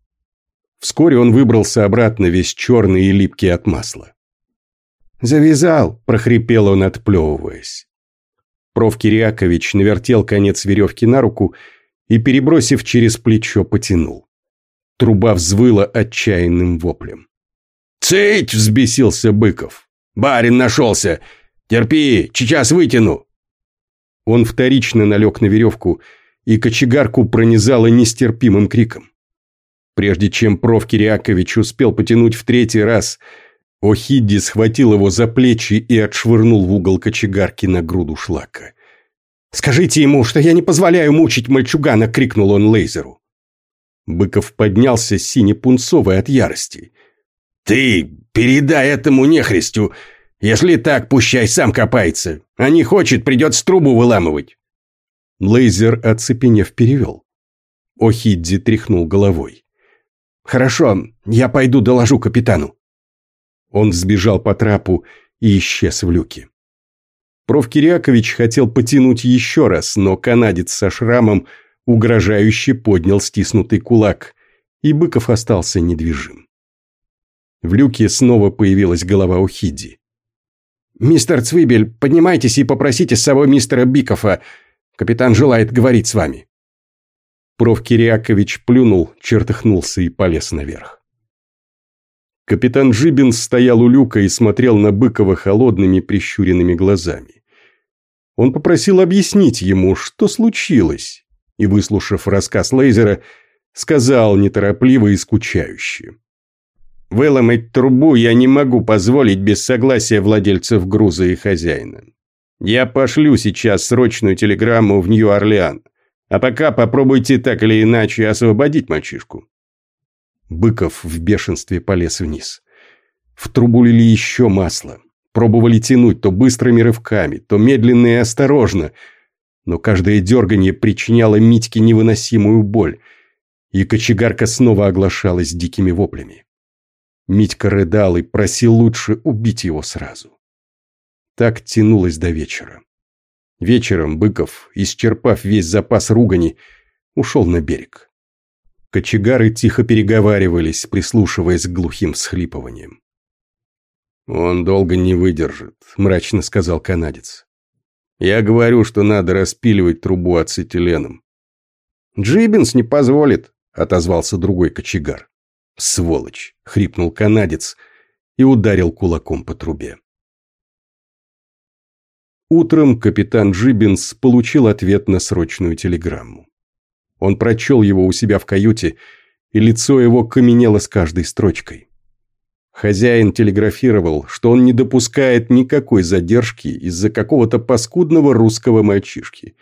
Вскоре он выбрался обратно весь черный и липкий от масла. «Завязал!» – прохрипел он, отплевываясь. Проф. Кириакович навертел конец веревки на руку и, перебросив через плечо, потянул. Труба взвыла отчаянным воплем. «Цыть!» – взбесился Быков. «Барин нашелся! Терпи, сейчас вытяну!» Он вторично налег на веревку, и кочегарку пронизало нестерпимым криком. Прежде чем проф. Кириакович успел потянуть в третий раз, О'Хидди схватил его за плечи и отшвырнул в угол кочегарки на груду шлака. «Скажите ему, что я не позволяю мучить мальчугана!» — крикнул он Лейзеру. Быков поднялся сине-пунцовый от ярости. «Ты передай этому нехристю! Если так, пущай сам копается! А не хочет, придется трубу выламывать!» Лейзер, оцепенев, перевел. О'Хидди тряхнул головой. «Хорошо, я пойду доложу капитану». Он сбежал по трапу и исчез в люке. Проф. Кирякович хотел потянуть еще раз, но канадец со шрамом угрожающе поднял стиснутый кулак, и Быков остался недвижим. В люке снова появилась голова у Хидди. «Мистер Цвибель, поднимайтесь и попросите с собой мистера Бикова. Капитан желает говорить с вами». Проф. Кириакович плюнул, чертыхнулся и полез наверх. Капитан Жибин стоял у люка и смотрел на Быкова холодными прищуренными глазами. Он попросил объяснить ему, что случилось, и, выслушав рассказ Лейзера, сказал неторопливо и скучающе. «Выломать трубу я не могу позволить без согласия владельцев груза и хозяина. Я пошлю сейчас срочную телеграмму в Нью-Орлеан, а пока попробуйте так или иначе освободить мальчишку. Быков в бешенстве полез вниз. В трубу лили еще масло. Пробовали тянуть то быстрыми рывками, то медленно и осторожно. Но каждое дергание причиняло Митьке невыносимую боль, и кочегарка снова оглашалась дикими воплями. Митька рыдал и просил лучше убить его сразу. Так тянулось до вечера. Вечером Быков, исчерпав весь запас ругани, ушел на берег. Кочегары тихо переговаривались, прислушиваясь к глухим всхлипываниям. «Он долго не выдержит», – мрачно сказал канадец. «Я говорю, что надо распиливать трубу ацетиленом». «Джибинс не позволит», – отозвался другой кочегар. «Сволочь!» – хрипнул канадец и ударил кулаком по трубе. Утром капитан Джибинс получил ответ на срочную телеграмму. Он прочел его у себя в каюте, и лицо его каменело с каждой строчкой. Хозяин телеграфировал, что он не допускает никакой задержки из-за какого-то паскудного русского мальчишки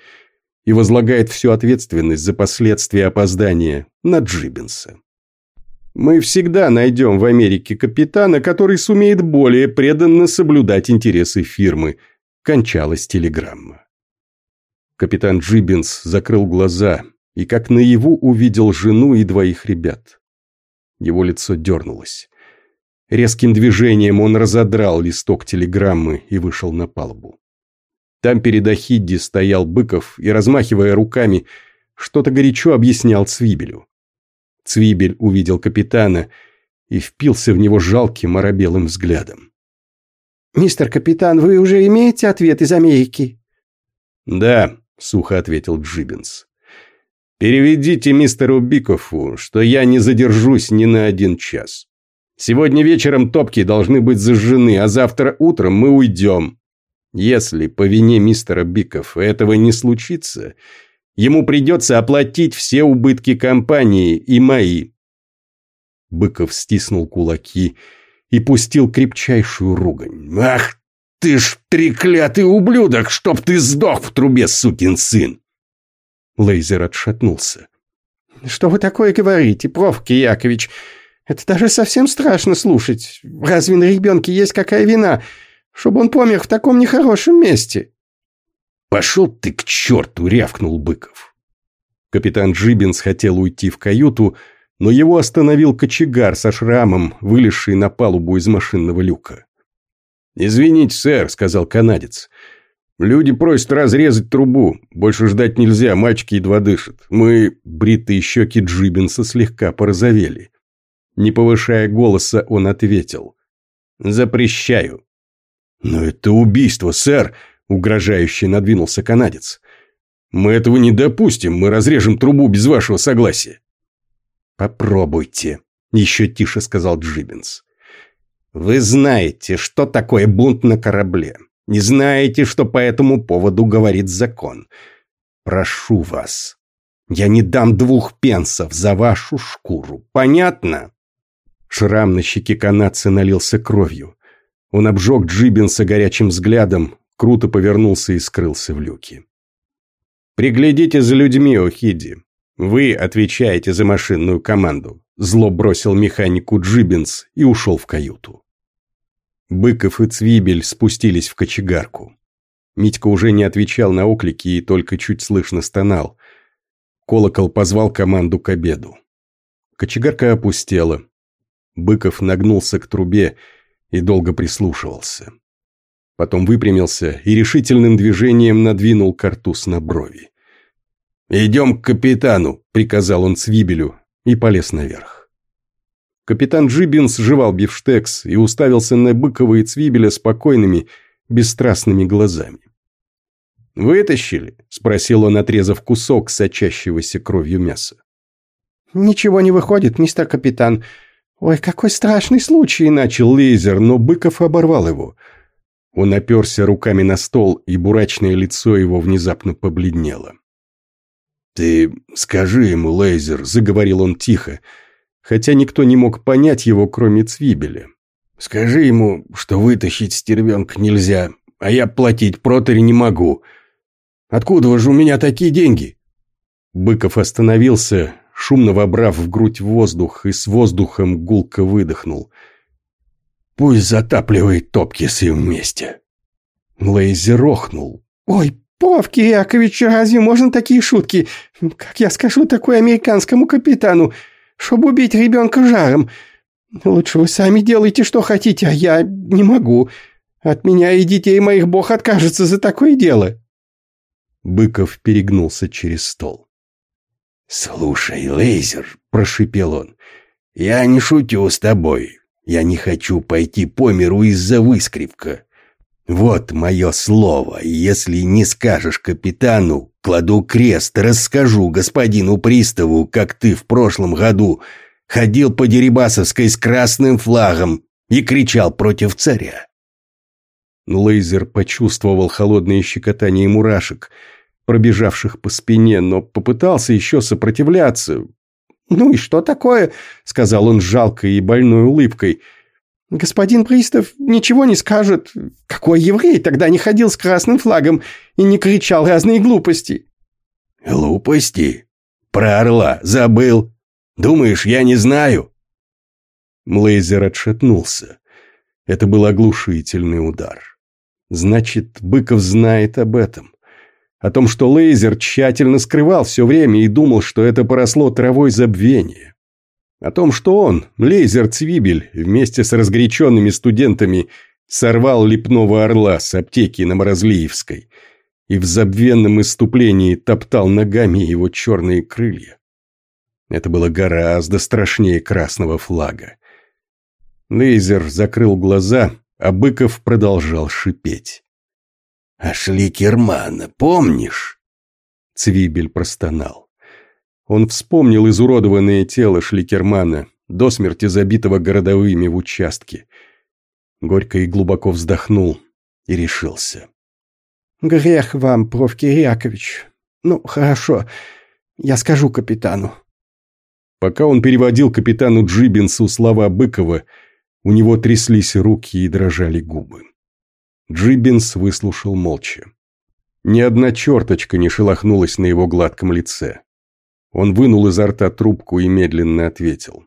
и возлагает всю ответственность за последствия опоздания на Джибинса. «Мы всегда найдем в Америке капитана, который сумеет более преданно соблюдать интересы фирмы», кончалась телеграмма. Капитан Джибинс закрыл глаза и как наяву увидел жену и двоих ребят. Его лицо дернулось. Резким движением он разодрал листок телеграммы и вышел на палубу. Там перед Ахидди стоял Быков и, размахивая руками, что-то горячо объяснял Цвибелю. Цвибель увидел капитана и впился в него жалким оробелым взглядом. «Мистер капитан, вы уже имеете ответ из Америки?» «Да», — сухо ответил Джибинс. Переведите мистеру Бикову, что я не задержусь ни на один час. Сегодня вечером топки должны быть зажжены, а завтра утром мы уйдем. Если по вине мистера Биков этого не случится, ему придется оплатить все убытки компании и мои. Быков стиснул кулаки и пустил крепчайшую ругань. «Ах ты ж треклятый ублюдок, чтоб ты сдох в трубе, сукин сын! Лейзер отшатнулся. «Что вы такое говорите, Провки Якович? Это даже совсем страшно слушать. Разве на ребенке есть какая вина, чтобы он помер в таком нехорошем месте?» «Пошел ты к черту!» — рявкнул Быков. Капитан Джибинс хотел уйти в каюту, но его остановил кочегар со шрамом, вылезший на палубу из машинного люка. «Извините, сэр», — сказал канадец. Люди просят разрезать трубу. Больше ждать нельзя, мальчики едва дышат. Мы, бритые щеки Джибинса, слегка порозовели. Не повышая голоса, он ответил. «Запрещаю». «Но это убийство, сэр!» – угрожающе надвинулся канадец. «Мы этого не допустим, мы разрежем трубу без вашего согласия». «Попробуйте», – еще тише сказал Джибинс. «Вы знаете, что такое бунт на корабле. Не знаете, что по этому поводу говорит закон. Прошу вас, я не дам двух пенсов за вашу шкуру. Понятно?» Шрам на щеке канадца налился кровью. Он обжег Джибинса горячим взглядом, круто повернулся и скрылся в люке. «Приглядите за людьми, Охиди. Вы отвечаете за машинную команду», зло бросил механику Джибинс и ушел в каюту. Быков и Цвибель спустились в кочегарку. Митька уже не отвечал на оклики и только чуть слышно стонал. Колокол позвал команду к обеду. Кочегарка опустела. Быков нагнулся к трубе и долго прислушивался. Потом выпрямился и решительным движением надвинул картуз на брови. «Идем к капитану», — приказал он Цвибелю и полез наверх. Капитан Джибинс жевал бифштекс и уставился на Быкова и Цвибеля спокойными, бесстрастными глазами. «Вытащили?» – спросил он, отрезав кусок сочащегося кровью мяса. «Ничего не выходит, мистер капитан. Ой, какой страшный случай!» – начал Лейзер, но Быков оборвал его. Он оперся руками на стол, и бурачное лицо его внезапно побледнело. «Ты скажи ему, Лейзер», – заговорил он тихо, хотя никто не мог понять его, кроме Цвибеля. «Скажи ему, что вытащить стервенка нельзя, а я платить протори не могу. Откуда же у меня такие деньги?» Быков остановился, шумно вобрав в грудь воздух и с воздухом гулко выдохнул. «Пусть затапливает топки с им вместе». Лейзер охнул. «Ой, Повки Якович, разве можно такие шутки? Как я скажу такой американскому капитану, чтобы убить ребенка жаром? Лучше вы сами делайте, что хотите, а я не могу. От меня и детей моих бог откажется за такое дело». Быков перегнулся через стол. «Слушай, Лейзер», — прошипел он, — «я не шутю с тобой. Я не хочу пойти по миру из-за выскривка. Вот мое слово. Если не скажешь капитану, кладу крест, расскажу господину приставу, как ты в прошлом году ходил по Дерибасовской с красным флагом и кричал против царя. Лейзер почувствовал холодное щекотание мурашек, пробежавших по спине, но попытался еще сопротивляться. «Ну и что такое?» — сказал он жалкой и больной улыбкой. «Господин пристав ничего не скажет. Какой еврей тогда не ходил с красным флагом и не кричал разные глупости?» «Глупости? Про орла забыл? Думаешь, я не знаю?» Млейзер отшатнулся. Это был оглушительный удар. Значит, Быков знает об этом. О том, что Лейзер тщательно скрывал все время и думал, что это поросло травой забвения. О том, что он, Лейзер Цвибель, вместе с разгоряченными студентами сорвал лепного орла с аптеки на Морозлиевской и в забвенном иступлении топтал ногами его черные крылья. Это было гораздо страшнее красного флага. Лейзер закрыл глаза а Быков продолжал шипеть. «А Шликермана помнишь?» Цвибель простонал. Он вспомнил изуродованное тело Шликермана, до смерти забитого городовыми в участке. Горько и глубоко вздохнул и решился. «Грех вам, Провкий Якович. Ну, хорошо, я скажу капитану». Пока он переводил капитану Джибинсу слова Быкова, у него тряслись руки и дрожали губы. Джибинс выслушал молча. Ни одна черточка не шелохнулась на его гладком лице. Он вынул изо рта трубку и медленно ответил.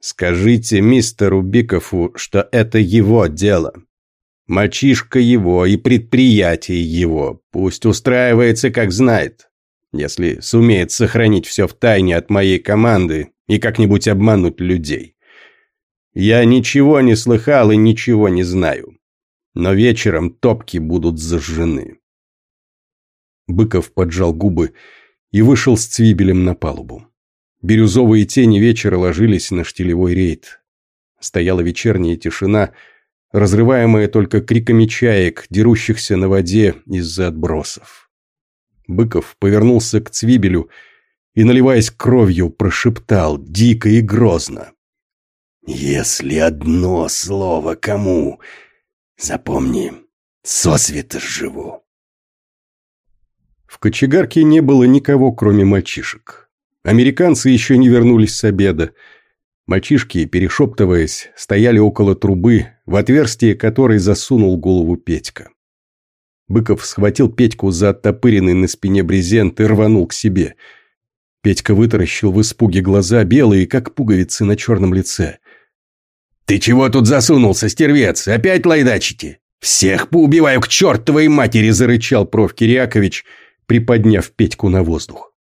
«Скажите мистеру Бикову, что это его дело. Мальчишка его и предприятие его. Пусть устраивается, как знает. Если сумеет сохранить все в тайне от моей команды и как-нибудь обмануть людей. Я ничего не слыхал и ничего не знаю. Но вечером топки будут зажжены. Быков поджал губы и вышел с Цвибелем на палубу. Бирюзовые тени вечера ложились на штилевой рейд. Стояла вечерняя тишина, разрываемая только криками чаек, дерущихся на воде из-за отбросов. Быков повернулся к Цвибелю и, наливаясь кровью, прошептал дико и грозно. «Если одно слово кому, запомни, сосвета живу». В кочегарке не было никого, кроме мальчишек. Американцы еще не вернулись с обеда. Мальчишки, перешептываясь, стояли около трубы, в отверстие которой засунул голову Петька. Быков схватил Петьку за оттопыренный на спине брезент и рванул к себе. Петька вытаращил в испуге глаза, белые, как пуговицы на черном лице. «Ты чего тут засунулся, стервец? Опять лайдачите? Всех поубиваю к чертовой матери!» – зарычал проф. Кирякович, приподняв Петьку на воздух.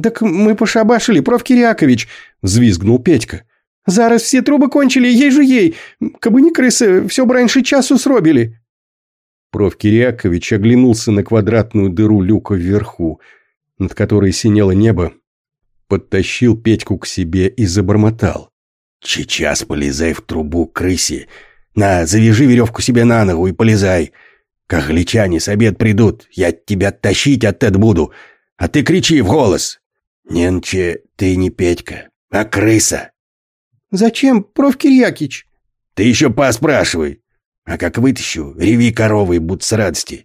«Так мы пошабашили, проф. Кирякович!» – взвизгнул Петька. «Зараз все трубы кончили, ей же ей! Кабы не крысы, все бы раньше часу сробили!» Проф. Кирякович оглянулся на квадратную дыру люка вверху, над которой синело небо, подтащил Петьку к себе и забормотал. «Сейчас полезай в трубу, крысе! На, завяжи веревку себе на ногу и полезай! Как гличане с обед придут, я тебя тащить от Тед буду, а ты кричи в голос! Ненче ты не Петька, а крыса!» «Зачем, проф. Кирьякич?» «Ты еще поспрашивай. А как вытащу, реви коровы будут с радости.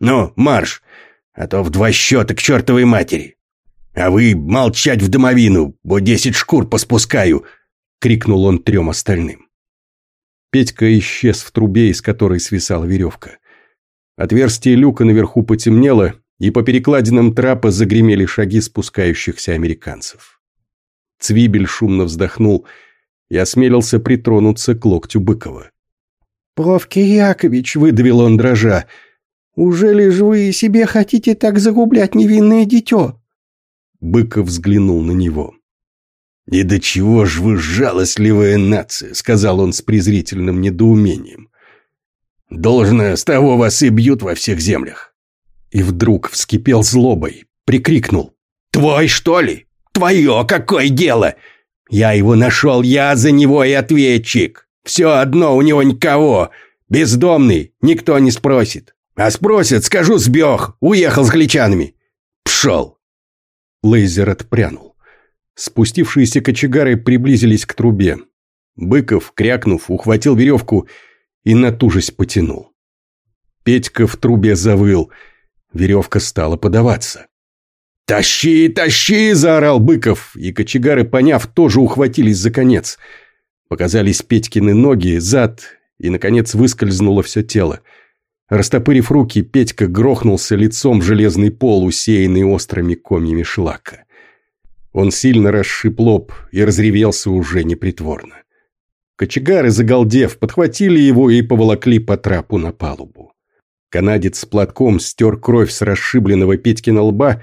Ну, марш, а то в два счета к чертовой матери. А вы молчать в домовину, бо десять шкур поспускаю!» — крикнул он трем остальным. Петька исчез в трубе, из которой свисала веревка. Отверстие люка наверху потемнело, и по перекладинам трапа загремели шаги спускающихся американцев. Цвибель шумно вздохнул и осмелился притронуться к локтю Быкова. «Проф. Кирьякович», — выдавил он дрожа, — «ужели же вы себе хотите так загублять невинное дитё?» Быков взглянул на него. «И до чего ж вы жалостливая нация», — сказал он с презрительным недоумением. «Должно, с того вас и бьют во всех землях». И вдруг вскипел злобой, прикрикнул. «Твой, что ли? Твое какое дело? Я его нашел, я за него и ответчик. Все одно у него никого. Бездомный, никто не спросит. А спросят, скажу, сбег, уехал с гличанами. Пшел. Лейзер отпрянул. Спустившиеся кочегары приблизились к трубе. Быков, крякнув, ухватил веревку и натужись потянул. Петька в трубе завыл. Веревка стала подаваться. «Тащи, тащи!» – заорал Быков, и кочегары, поняв, тоже ухватились за конец. Показались Петькины ноги, зад, и, наконец, выскользнуло все тело. Растопырив руки, Петька грохнулся лицом в железный пол, усеянный острыми комьями шлака. Он сильно расшиб лоб и разревелся уже непритворно. Кочегары, загалдев, подхватили его и поволокли по трапу на палубу. Канадец с платком стер кровь с расшибленного Петькина лба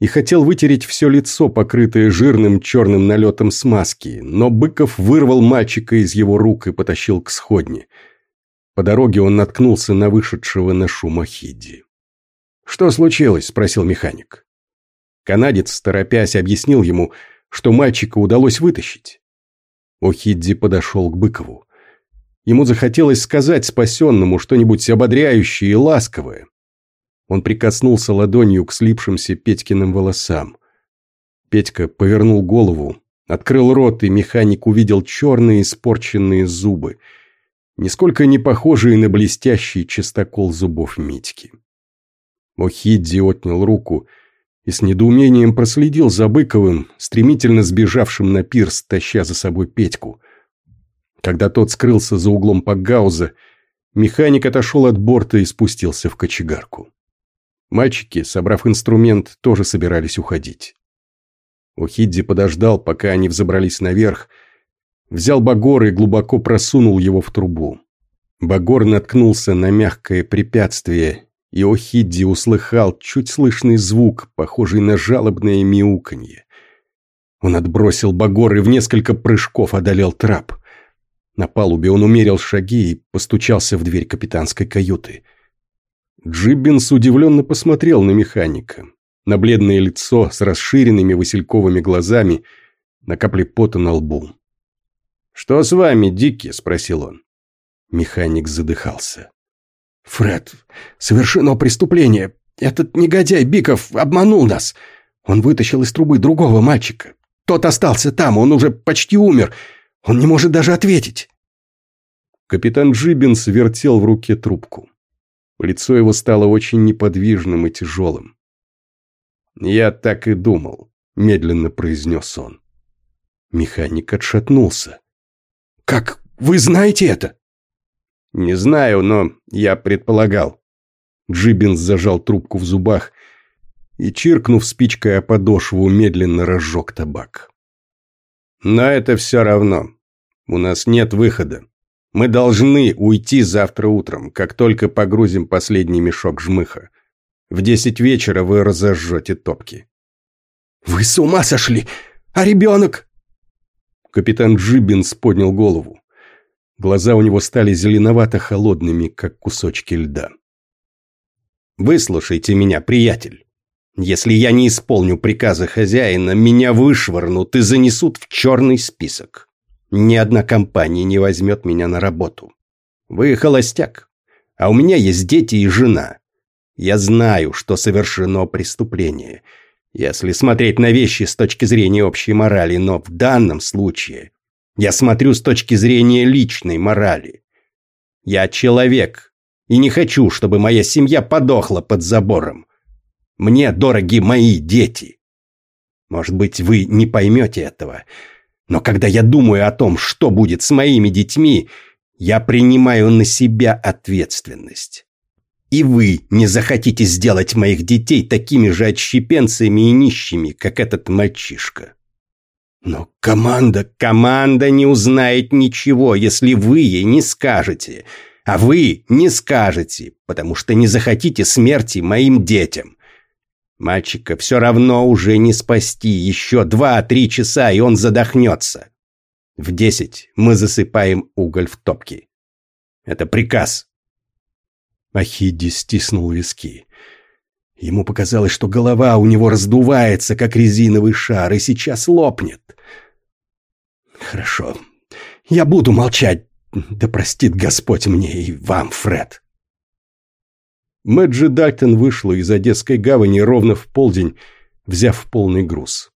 и хотел вытереть все лицо, покрытое жирным черным налетом смазки, но Быков вырвал мальчика из его рук и потащил к сходне. По дороге он наткнулся на вышедшего на шум Ахиди. «Что случилось?» – спросил механик. Канадец, торопясь, объяснил ему, что мальчика удалось вытащить. Охидди подошел к Быкову. Ему захотелось сказать спасенному что-нибудь ободряющее и ласковое. Он прикоснулся ладонью к слипшимся Петькиным волосам. Петька повернул голову, открыл рот, и механик увидел черные испорченные зубы, нисколько не похожие на блестящий чистокол зубов Митьки. Охидди отнял руку и с недоумением проследил за Быковым, стремительно сбежавшим на пирс, таща за собой Петьку. Когда тот скрылся за углом Пакгауза, механик отошел от борта и спустился в кочегарку. Мальчики, собрав инструмент, тоже собирались уходить. Ухидди подождал, пока они взобрались наверх, взял Багор и глубоко просунул его в трубу. Багор наткнулся на мягкое препятствие и Охидди услыхал чуть слышный звук, похожий на жалобное мяуканье. Он отбросил Багор и в несколько прыжков одолел трап. На палубе он умерил шаги и постучался в дверь капитанской каюты. Джиббинс удивленно посмотрел на механика. На бледное лицо с расширенными васильковыми глазами, на капли пота на лбу. «Что с вами, Дикки?» – спросил он. Механик задыхался. «Фред, совершено преступление. Этот негодяй Биков обманул нас. Он вытащил из трубы другого мальчика. Тот остался там, он уже почти умер. Он не может даже ответить». Капитан Джибинс вертел в руке трубку. Лицо его стало очень неподвижным и тяжелым. «Я так и думал», — медленно произнес он. Механик отшатнулся. «Как вы знаете это?» «Не знаю, но я предполагал». Джибинс зажал трубку в зубах и, чиркнув спичкой о подошву, медленно разжег табак. «Но это все равно. У нас нет выхода. Мы должны уйти завтра утром, как только погрузим последний мешок жмыха. В десять вечера вы разожжете топки». «Вы с ума сошли! А ребенок?» Капитан Джибинс поднял голову. Глаза у него стали зеленовато-холодными, как кусочки льда. «Выслушайте меня, приятель. Если я не исполню приказа хозяина, меня вышвырнут и занесут в черный список. Ни одна компания не возьмет меня на работу. Вы холостяк, а у меня есть дети и жена. Я знаю, что совершено преступление, если смотреть на вещи с точки зрения общей морали, но в данном случае я смотрю с точки зрения личной морали. Я человек, и не хочу, чтобы моя семья подохла под забором. Мне дороги мои дети. Может быть, вы не поймете этого, но когда я думаю о том, что будет с моими детьми, я принимаю на себя ответственность. И вы не захотите сделать моих детей такими же отщепенцами и нищими, как этот мальчишка. Но команда... Команда не узнает ничего, если вы ей не скажете. А вы не скажете, потому что не захотите смерти моим детям. Мальчика все равно уже не спасти. Еще два-три часа, и он задохнется. В десять мы засыпаем уголь в топки. Это приказ. Ахидди стиснул виски. Ему показалось, что голова у него раздувается, как резиновый шар, и сейчас лопнет. «Хорошо. Я буду молчать. Да простит Господь мне и вам, Фред». Мэджи Дальтон вышла из Одесской гавани ровно в полдень, взяв полный груз.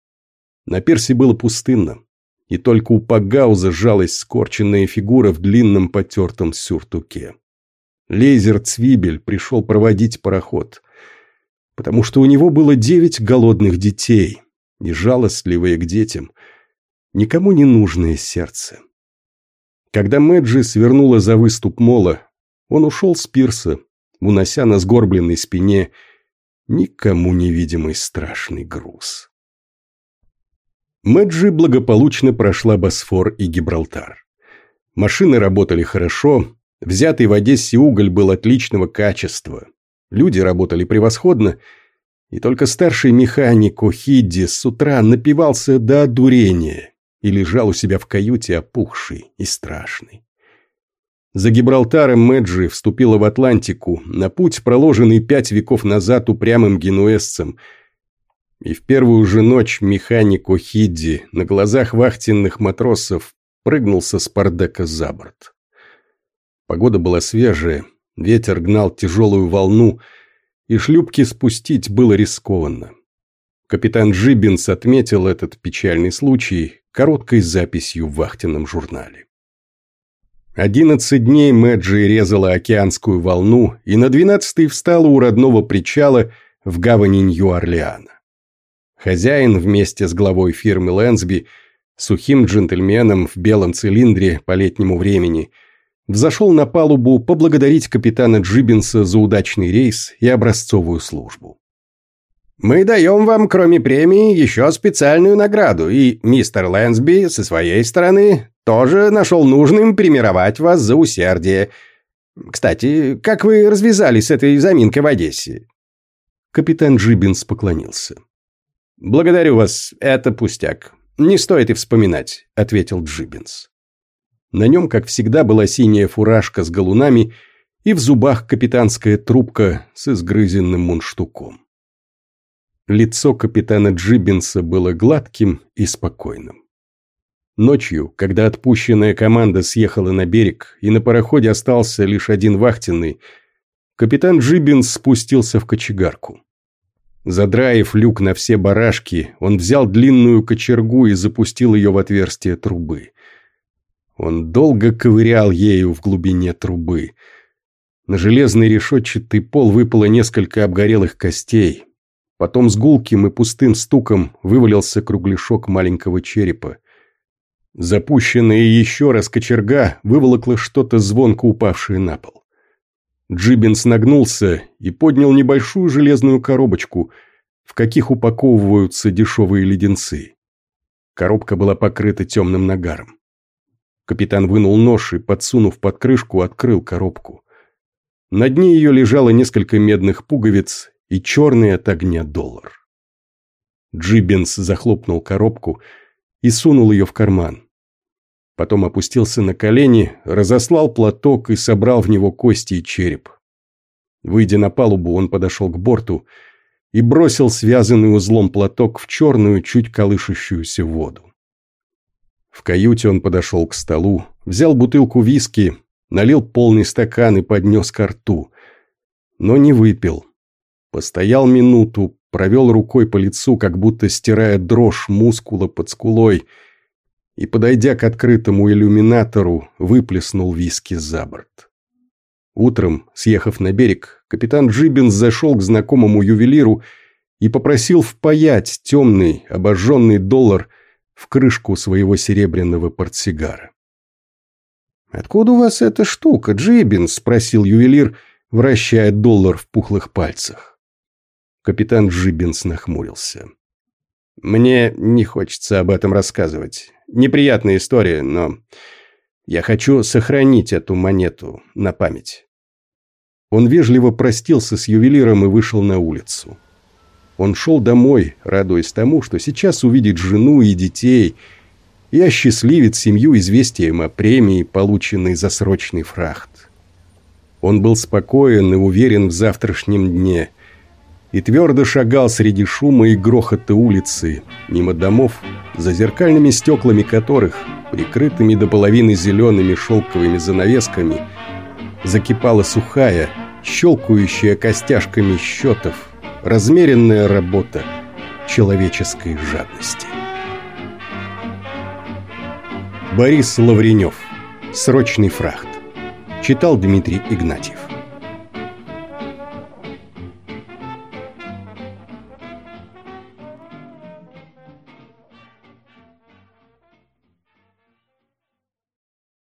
На пирсе было пустынно, и только у Пагауза сжалась скорченная фигура в длинном потертом сюртуке. Лейзер Цвибель пришел проводить пароход, потому что у него было девять голодных детей, и жалостливые к детям, никому не нужное сердце. Когда Мэджи свернула за выступ мола, он ушел с пирса, унося на сгорбленной спине никому невидимый страшный груз. Мэджи благополучно прошла Босфор и Гибралтар. Машины работали хорошо, взятый в Одессе уголь был отличного качества, люди работали превосходно, и только старший механик Охидди с утра напивался до одурения и лежал у себя в каюте опухший и страшный. За Гибралтаром Мэджи вступила в Атлантику, на путь, проложенный пять веков назад упрямым генуэзцем. И в первую же ночь механик О'Хидди на глазах вахтенных матросов прыгнул со спардека за борт. Погода была свежая, ветер гнал тяжелую волну, и шлюпки спустить было рискованно. Капитан Джибинс отметил этот печальный случай короткой записью в вахтенном журнале. Одиннадцать дней Мэджи резала океанскую волну и на двенадцатый встала у родного причала в гавани Нью-Орлеана. Хозяин вместе с главой фирмы Лэнсби, сухим джентльменом в белом цилиндре по летнему времени, взошел на палубу поблагодарить капитана Джибинса за удачный рейс и образцовую службу. «Мы даем вам, кроме премии, еще специальную награду, и мистер Лэнсби со своей стороны тоже нашел нужным примировать вас за усердие. Кстати, как вы развязались с этой заминкой в Одессе?» Капитан Джибинс поклонился. «Благодарю вас, это пустяк. Не стоит и вспоминать», — ответил Джибинс. На нем, как всегда, была синяя фуражка с галунами и в зубах капитанская трубка с изгрызенным мундштуком. Лицо капитана Джибинса было гладким и спокойным. Ночью, когда отпущенная команда съехала на берег, и на пароходе остался лишь один вахтенный, капитан Джибинс спустился в кочегарку. Задраив люк на все барашки, он взял длинную кочергу и запустил ее в отверстие трубы. Он долго ковырял ею в глубине трубы. На железный решетчатый пол выпало несколько обгорелых костей. Потом с гулким и пустым стуком вывалился кругляшок маленького черепа. Запущенная еще раз кочерга выволокла что-то звонко упавшее на пол. Джибинс нагнулся и поднял небольшую железную коробочку, в каких упаковываются дешевые леденцы. Коробка была покрыта темным нагаром. Капитан вынул нож и, подсунув под крышку, открыл коробку. На дне ее лежало несколько медных пуговиц и черный от огня доллар. Джибинс захлопнул коробку и сунул ее в карман. Потом опустился на колени, разослал платок и собрал в него кости и череп. Выйдя на палубу, он подошел к борту и бросил связанный узлом платок в черную, чуть колышущуюся воду. В каюте он подошел к столу, взял бутылку виски, налил полный стакан и поднес ко рту. Но не выпил. Постоял минуту, провел рукой по лицу, как будто стирая дрожь мускула под скулой – и, подойдя к открытому иллюминатору, выплеснул виски за борт. Утром, съехав на берег, капитан Джибинс зашел к знакомому ювелиру и попросил впаять темный, обожженный доллар в крышку своего серебряного портсигара. «Откуда у вас эта штука, Джибинс?» – спросил ювелир, вращая доллар в пухлых пальцах. Капитан Джибинс нахмурился. «Мне не хочется об этом рассказывать. Неприятная история, но я хочу сохранить эту монету на память. Он вежливо простился с ювелиром и вышел на улицу. Он шел домой, радуясь тому, что сейчас увидит жену и детей и осчастливит семью известием о премии, полученной за срочный фрахт. Он был спокоен и уверен в завтрашнем дне – и твердо шагал среди шума и грохота улицы, мимо домов, за зеркальными стеклами которых, прикрытыми до половины зелеными шелковыми занавесками, закипала сухая, щелкающая костяшками счетов, размеренная работа человеческой жадности. Борис Лавренев. Срочный фрахт. Читал Дмитрий Игнатьев.